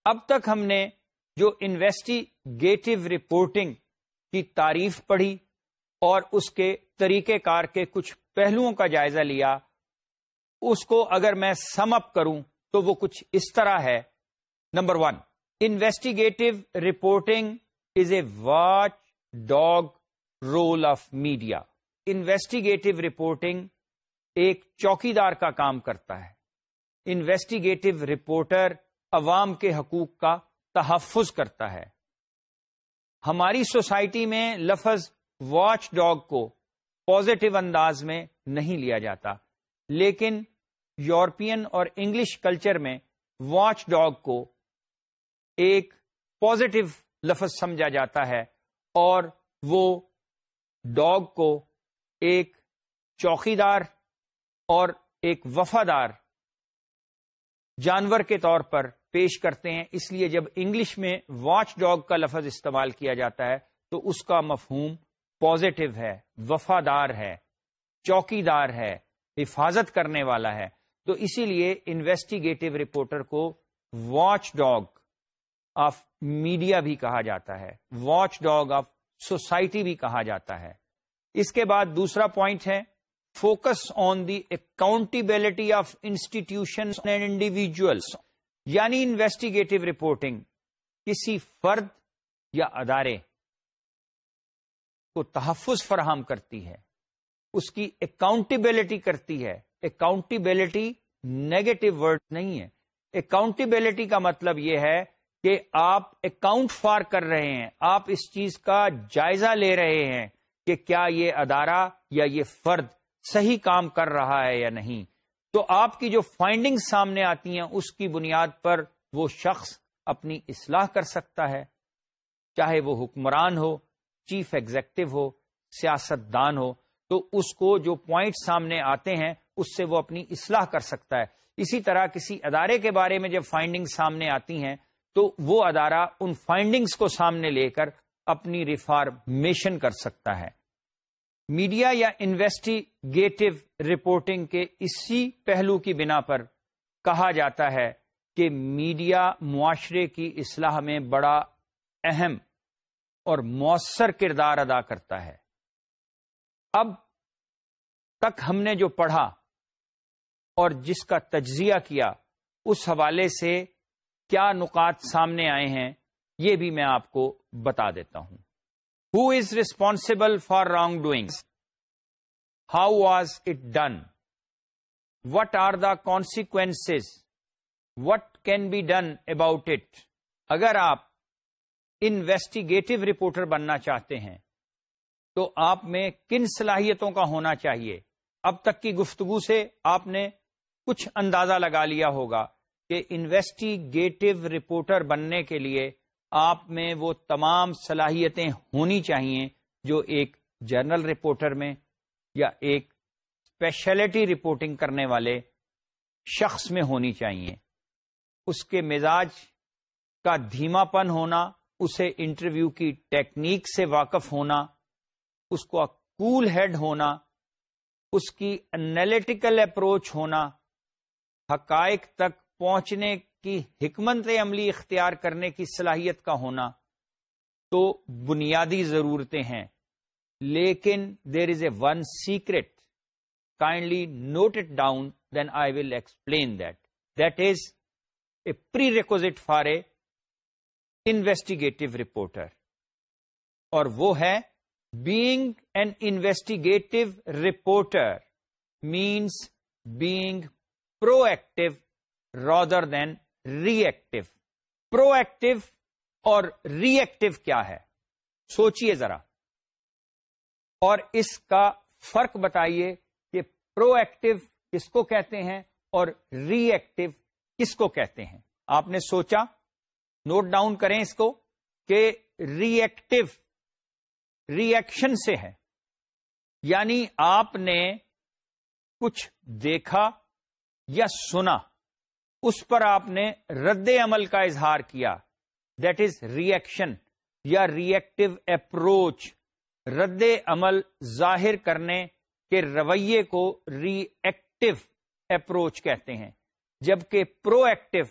اب تک ہم نے جو انویسٹیگیٹو رپورٹنگ کی تعریف پڑھی اور اس کے طریقہ کار کے کچھ پہلوؤں کا جائزہ لیا۔ اس کو اگر میں سم اپ کروں تو وہ کچھ اس طرح ہے۔ Number one investigative reporting is a watchdog role of media investigative reporting ایک چوکیدار کا کام کرتا ہے۔ انویسٹیگیٹو رپورٹر عوام کے حقوق کا تحفظ کرتا ہے۔ ہماری سوسائٹی میں لفظ واچ ڈاگ کو پازیٹو انداز میں نہیں لیا جاتا۔ لیکن یورپین اور انگلش کلچر میں واچ ڈاگ کو ایک پازیٹو لفظ سمجھا جاتا ہے اور وہ ڈاگ کو ایک چوکیدار اور ایک وفادار جانور کے طور پر پیش کرتے ہیں۔ اس لیے جب انگلش میں واچ ڈاگ کا لفظ استعمال کیا جاتا ہے تو اس کا مفہوم پازیٹو ہے، وفادار ہے، چوکیدار ہے، حفاظت کرنے والا ہے۔ تو اسی لیے انویسٹیگیٹو رپورٹر کو واچ ڈاگ آف میڈیا بھی کہا جاتا ہے واچ ڈاگ آف سوسائٹی بھی کہا جاتا ہے۔ اس کے بعد دوسرا پوائنٹ ہے focus on the accountability of institution and individuals یعنی انویسٹیگیٹو رپورٹنگ کسی فرد یا ادارے کو تحفظ فراہم کرتی ہے، اس کی اکاؤنٹیبلٹی کرتی ہے۔ اکاؤنٹیبلٹی نیگیٹو ورڈ نہیں ہے۔ اکاؤنٹیبلٹی کا مطلب یہ ہے کہ آپ اکاؤنٹ فار کر رہے ہیں، آپ اس چیز کا جائزہ لے رہے ہیں کہ کیا یہ ادارہ یا یہ فرد صحیح کام کر رہا ہے یا نہیں۔ تو آپ کی جو فائنڈنگ سامنے آتی ہیں، اس کی بنیاد پر وہ شخص اپنی اصلاح کر سکتا ہے، چاہے وہ حکمران ہو چیف ایگزیکٹو ہو سیاست دان ہو، تو اس کو جو پوائنٹ سامنے آتے ہیں، اس سے وہ اپنی اصلاح کر سکتا ہے۔ اسی طرح کسی ادارے کے بارے میں جب فائنڈنگ سامنے آتی ہیں، تو وہ ادارہ ان فائنڈنگز کو سامنے لے کر اپنی ریفارمیشن کر سکتا ہے۔ میڈیا یا انویسٹیگیٹو رپورٹنگ کے اسی پہلو کی بنا پر کہا جاتا ہے کہ میڈیا معاشرے کی اصلاح میں بڑا اہم اور مؤثر کردار ادا کرتا ہے۔ اب تک ہم نے جو پڑھا اور جس کا تجزیہ کیا، اس حوالے سے کیا نکات سامنے آئے ہیں، یہ بھی میں آپ کو بتا دیتا ہوں۔ Who is responsible for wrong doing how was it done what are the consequence what can be done about it اگر آپ انویسٹیگیٹو رپورٹر بننا چاہتے ہیں۔ تو آپ میں کن صلاحیتوں کا ہونا چاہیے؟ اب تک کی گفتگو سے آپ نے کچھ اندازہ لگا لیا ہوگا کہ انویسٹیگیٹو رپورٹر بننے کے لیے آپ میں وہ تمام صلاحیتیں ہونی چاہیے جو ایک جرنل رپورٹر میں یا ایک اسپیشلٹی رپورٹنگ کرنے والے شخص میں ہونی چاہیے۔ اس کے مزاج کا دھیما پن ہونا اسے انٹرویو کی ٹیکنیک سے واقف ہونا، اس کو کول ہیڈ ہونا، اس کی انالیٹیکل اپروچ ہونا، حقائق تک پہنچنے کی حکمت عملی اختیار کرنے کی صلاحیت کا ہونا، تو بنیادی ضرورتیں ہیں۔ لیکن there is a one secret kindly note it down then I will explain that that is a prerequisite for a investigative reporter اور وہ ہے being an investigative reporter means being proactive rather than reactive proactive اور ری active کیا ہے؟ سوچئے ذرا۔ اور اس کا فرق بتائیے کہ پرو ایکٹیو کس کو کہتے ہیں اور ری ایکٹیو کس کو کہتے ہیں؟ آپ نے سوچا؟ نوٹ ڈاؤن کریں اس کو کہ ری ایکٹیو ری ایکشن سے ہے۔ یعنی آپ نے کچھ دیکھا یا سنا، اس پر آپ نے رد عمل کا اظہار کیا۔ دیٹ از ری ایکشن یا ری ایکٹیو اپروچ رد عمل ظاہر کرنے کے رویے کو ری ایکٹیو اپروچ کہتے ہیں۔ جبکہ پرو ایکٹیو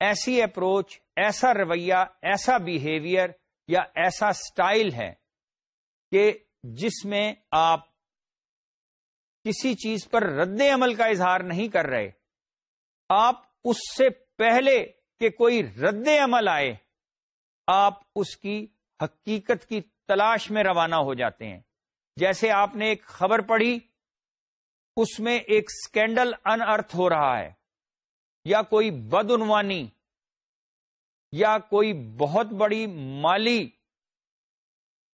ایسی اپروچ، ایسا رویہ، ایسا بیہیویئر یا ایسا سٹائل ہے کہ جس میں آپ کسی چیز پر رد عمل کا اظہار نہیں کر رہے۔ آپ اس سے پہلے کہ کوئی رد عمل آئے، آپ اس کی حقیقت کی تلاش میں روانہ ہو جاتے ہیں۔ جیسے آپ نے ایک خبر پڑھی، اس میں ایک سکینڈل ان ارتھ ہو رہا ہے۔ یا کوئی بدعنوانی، یا کوئی بہت بڑی مالی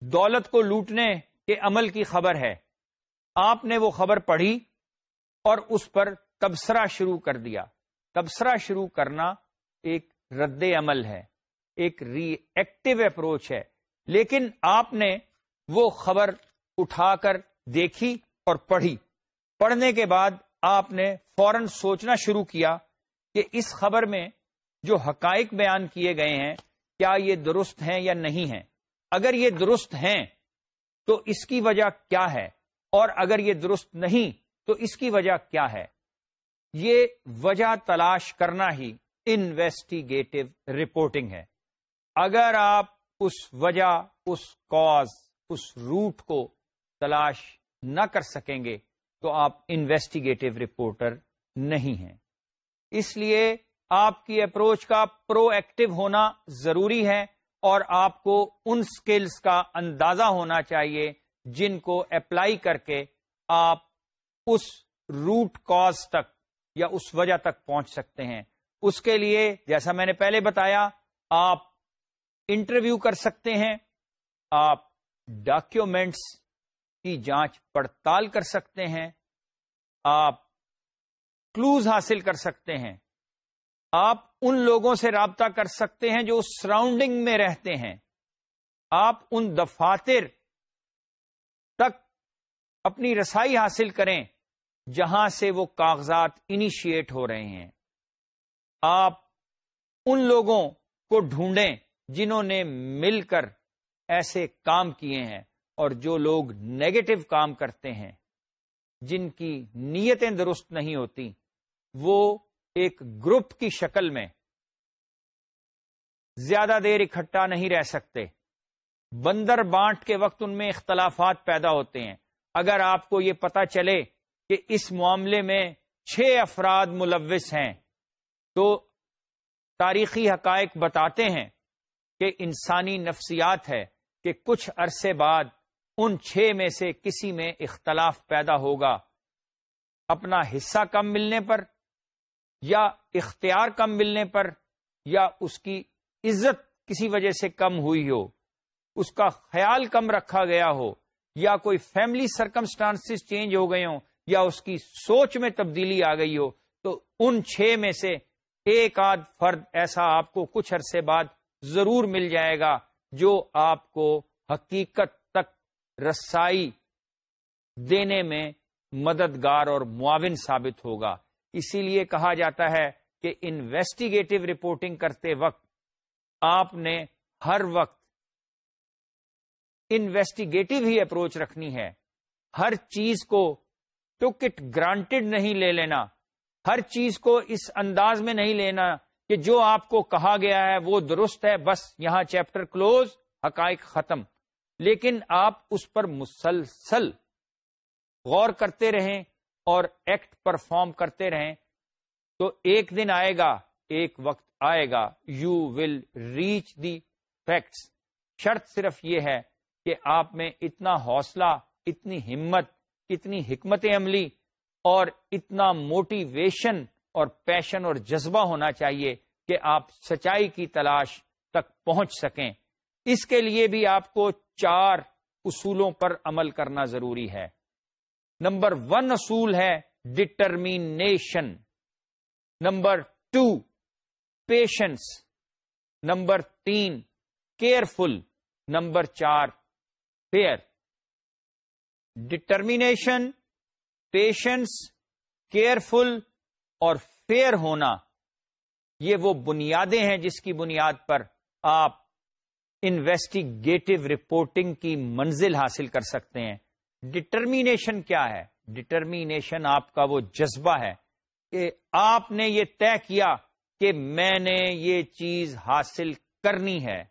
دولت کو لوٹنے کے عمل کی خبر ہے۔ آپ نے وہ خبر پڑھی اور اس پر تبصرہ شروع کر دیا۔ تبصرہ شروع کرنا ایک رد عمل ہے، ایک ری ایکٹیو اپروچ ہے۔ لیکن آپ نے وہ خبر اٹھا کر دیکھی اور پڑھی۔ پڑھنے کے بعد آپ نے فوراً سوچنا شروع کیا کہ اس خبر میں جو حقائق بیان کیے گئے ہیں، کیا یہ درست ہیں یا نہیں ہیں؟ اگر یہ درست ہیں، تو اس کی وجہ کیا ہے؟ اور اگر یہ درست نہیں، تو اس کی وجہ کیا ہے؟ یہ وجہ تلاش کرنا ہی انویسٹیگیٹو رپورٹنگ ہے۔ اگر آپ اس وجہ، اس کاز اس روٹ کو تلاش نہ کر سکیں گے، تو آپ انویسٹیگیٹو رپورٹر نہیں ہیں۔ اس لیے آپ کی اپروچ کا پرو ایکٹیو ہونا ضروری ہے اور آپ کو ان سکلز کا اندازہ ہونا چاہیے جن کو اپلائی کر کے آپ اس روٹ کاز تک یا اس وجہ تک پہنچ سکتے ہیں۔ اس کے لیے جیسا میں نے پہلے بتایا، آپ انٹرویو کر سکتے ہیں، آپ ڈاکیومینٹس کی جانچ پڑتال کر سکتے ہیں، آپ کلوز حاصل کر سکتے ہیں۔ آپ ان لوگوں سے رابطہ کر سکتے ہیں جو سراؤنڈنگ میں رہتے ہیں۔ آپ ان دفاتر تک اپنی رسائی حاصل کریں جہاں سے وہ کاغذات انیشیٹ ہو رہے ہیں۔ آپ ان لوگوں کو ڈھونڈیں جنہوں نے مل کر ایسے کام کیے ہیں اور جو لوگ نیگیٹو کام کرتے ہیں، جن کی نیتیں درست نہیں ہوتی وہ ایک گروپ کی شکل میں زیادہ دیر اکٹھا نہیں رہ سکتے۔ بندر بانٹ کے وقت ان میں اختلافات پیدا ہوتے ہیں۔ اگر آپ کو یہ پتا چلے کہ اس معاملے میں چھ افراد ملوث ہیں، تو تاریخی حقائق بتاتے ہیں کہ انسانی نفسیات ہے کہ کچھ عرصے بعد ان چھ میں سے کسی میں اختلاف پیدا ہوگا۔ اپنا حصہ کم ملنے پر یا اختیار کم ملنے پر یا اس کی عزت کسی وجہ سے کم ہوئی ہو، اس کا خیال کم رکھا گیا ہو، یا کوئی فیملی سرکمسٹانس چینج ہو گئے ہوں، یا اس کی سوچ میں تبدیلی آ گئی ہو، تو ان چھ میں سے ایک آدھ فرد ایسا آپ کو کچھ عرصے بعد ضرور مل جائے گا جو آپ کو حقیقت تک رسائی دینے میں مددگار اور معاون ثابت ہوگا۔ اسی لیے کہا جاتا ہے کہ انویسٹیگیٹو رپورٹنگ کرتے وقت آپ نے ہر وقت انویسٹیگیٹو ہی اپروچ رکھنی ہے۔ ہر چیز کو ٹک اٹ گرانٹیڈ نہیں لے لینا۔ ہر چیز کو اس انداز میں نہیں لینا کہ جو آپ کو کہا گیا ہے وہ درست ہے، بس یہاں چیپٹر کلوز حقائق ختم۔ لیکن آپ اس پر مسلسل غور کرتے رہیں۔ اور ایکٹ پرفارم کرتے رہیں تو ایک دن آئے گا، ایک وقت آئے گا you will reach the facts شرط صرف یہ ہے کہ آپ میں اتنا حوصلہ، اتنی ہمت، اتنی حکمت عملی اور اتنا موٹیویشن اور پیشن اور جذبہ ہونا چاہیے کہ آپ سچائی کی تلاش تک پہنچ سکیں۔ اس کے لیے بھی آپ کو چار اصولوں پر عمل کرنا ضروری ہے۔ نمبر ون اصول ہے determination number two patience number تین کیئرفل نمبر چار فیئر ڈٹرمینیشن پیشنس کیئرفل اور فیئر ہونا، یہ وہ بنیادیں ہیں جس کی بنیاد پر آپ انویسٹیگیٹو رپورٹنگ کی منزل حاصل کر سکتے ہیں۔ ڈٹرمینیشن کیا ہے؟ ڈٹرمینیشن آپ کا وہ جذبہ ہے کہ آپ نے یہ طے کیا کہ میں نے یہ چیز حاصل کرنی ہے،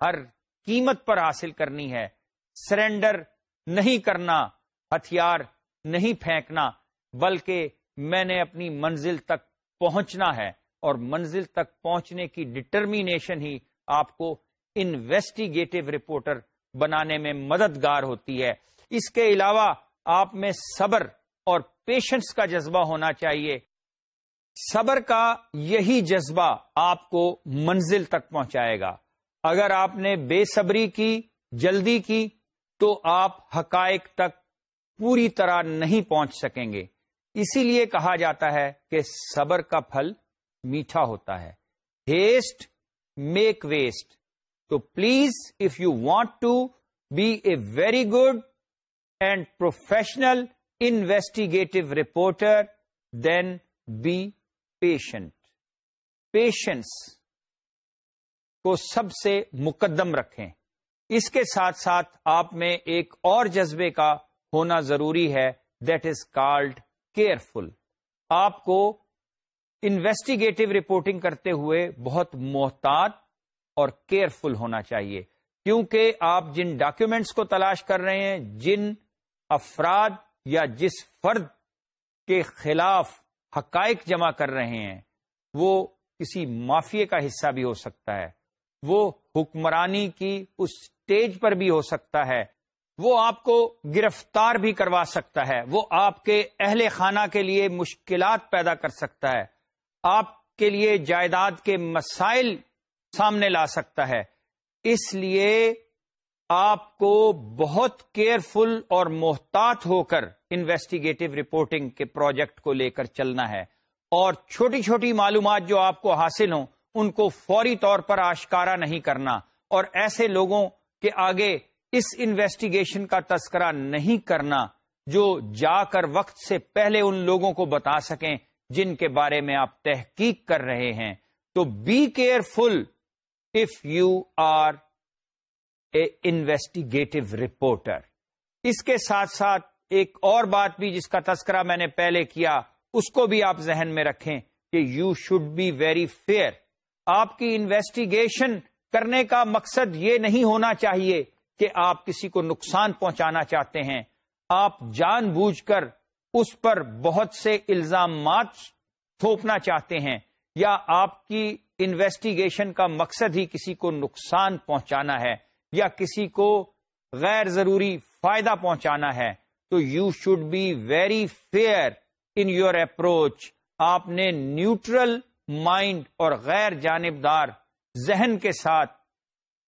ہر قیمت پر حاصل کرنی ہے۔ سرینڈر نہیں کرنا، ہتھیار نہیں پھینکنا، بلکہ میں نے اپنی منزل تک پہنچنا ہے۔ اور منزل تک پہنچنے کی ڈٹرمینیشن ہی آپ کو انویسٹیگیٹو رپورٹر بنانے میں مددگار ہوتی ہے۔ اس کے علاوہ آپ میں صبر اور پیشنس کا جذبہ ہونا چاہیے۔ صبر کا یہی جذبہ آپ کو منزل تک پہنچائے گا۔ اگر آپ نے بے صبری کی، جلدی کی، تو آپ حقائق تک پوری طرح نہیں پہنچ سکیں گے۔ اسی لیے کہا جاتا ہے کہ صبر کا پھل میٹھا ہوتا ہے۔ ہیسٹ میک ویسٹ تو please if you want to be a very good and professional investigative reporter then be patient patience کو سب سے مقدم رکھیں۔ اس کے ساتھ ساتھ آپ میں ایک اور جذبے کا ہونا ضروری ہے دیٹ از کالڈ کیئرفل آپ کو انویسٹیگیٹو رپورٹنگ کرتے ہوئے بہت محتاط اور کیئرفل ہونا چاہیے، کیونکہ آپ جن ڈاکیومینٹس کو تلاش کر رہے ہیں، جن افراد یا جس فرد کے خلاف حقائق جمع کر رہے ہیں، وہ کسی مافیے کا حصہ بھی ہو سکتا ہے۔ وہ حکمرانی کی اس اسٹیج پر بھی ہو سکتا ہے۔ وہ آپ کو گرفتار بھی کروا سکتا ہے۔ وہ آپ کے اہل خانہ کے لیے مشکلات پیدا کر سکتا ہے۔ آپ کے لیے جائیداد کے مسائل سامنے لا سکتا ہے۔ اس لیے آپ کو بہت کیئرفل اور محتاط ہو کر انویسٹیگیٹو رپورٹنگ کے پروجیکٹ کو لے کر چلنا ہے اور چھوٹی چھوٹی معلومات جو آپ کو حاصل ہوں، ان کو فوری طور پر آشکارا نہیں کرنا اور ایسے لوگوں کے آگے اس انویسٹیگیشن کا تذکرہ نہیں کرنا جو جا کر وقت سے پہلے ان لوگوں کو بتا سکیں جن کے بارے میں آپ تحقیق کر رہے ہیں۔ تو be careful if you are a investigative reporter. اس کے ساتھ ساتھ ایک اور بات بھی جس کا تذکرہ میں نے پہلے کیا، اس کو بھی آپ ذہن میں رکھیں کہ you should be very fair آپ کی انویسٹیگیشن کرنے کا مقصد یہ نہیں ہونا چاہیے کہ آپ کسی کو نقصان پہنچانا چاہتے ہیں۔ آپ جان بوجھ کر اس پر بہت سے الزامات تھوپنا چاہتے ہیں یا آپ کی انویسٹیگیشن کا مقصد ہی کسی کو نقصان پہنچانا ہے۔ یا کسی کو غیر ضروری فائدہ پہنچانا ہے، تو you should be very fair in your approach آپ نے نیوٹرل مائنڈ اور غیر جانبدار ذہن کے ساتھ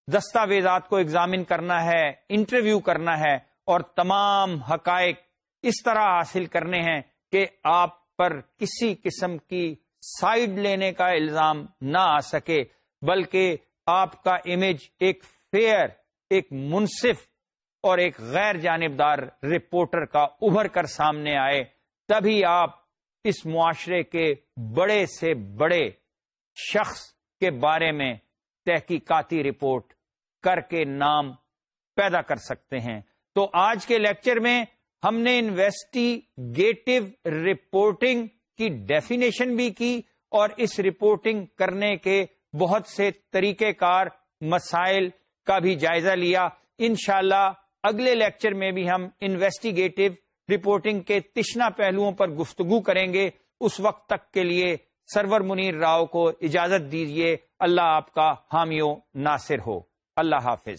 دستاویزات کو ایگزامن کرنا ہے انٹرویو کرنا ہے اور تمام حقائق اس طرح حاصل کرنے ہیں کہ آپ پر کسی قسم کی سائڈ لینے کا الزام نہ آ سکے، بلکہ آپ کا امیج ایک فیئر ایک منصف اور ایک غیر جانبدار رپورٹر کا ابھر کر سامنے آئے، تبھی آپ اس معاشرے کے بڑے سے بڑے شخص کے بارے میں تحقیقاتی رپورٹ کر کے نام پیدا کر سکتے ہیں۔ تو آج کے لیکچر میں ہم نے انویسٹیگیٹو رپورٹنگ کی ڈیفینیشن بھی کی اور اس رپورٹنگ کرنے کے بہت سے طریقہ کار، مسائل کا بھی جائزہ لیا۔ انشاءاللہ اگلے لیکچر میں بھی ہم انویسٹیگیٹو رپورٹنگ کے تشنا پہلوؤں پر گفتگو کریں گے۔ اس وقت تک کے لیے سرور منیر راؤ کو اجازت دیجیے اللہ آپ کا حامیوں ناصر ہو۔ اللہ حافظ۔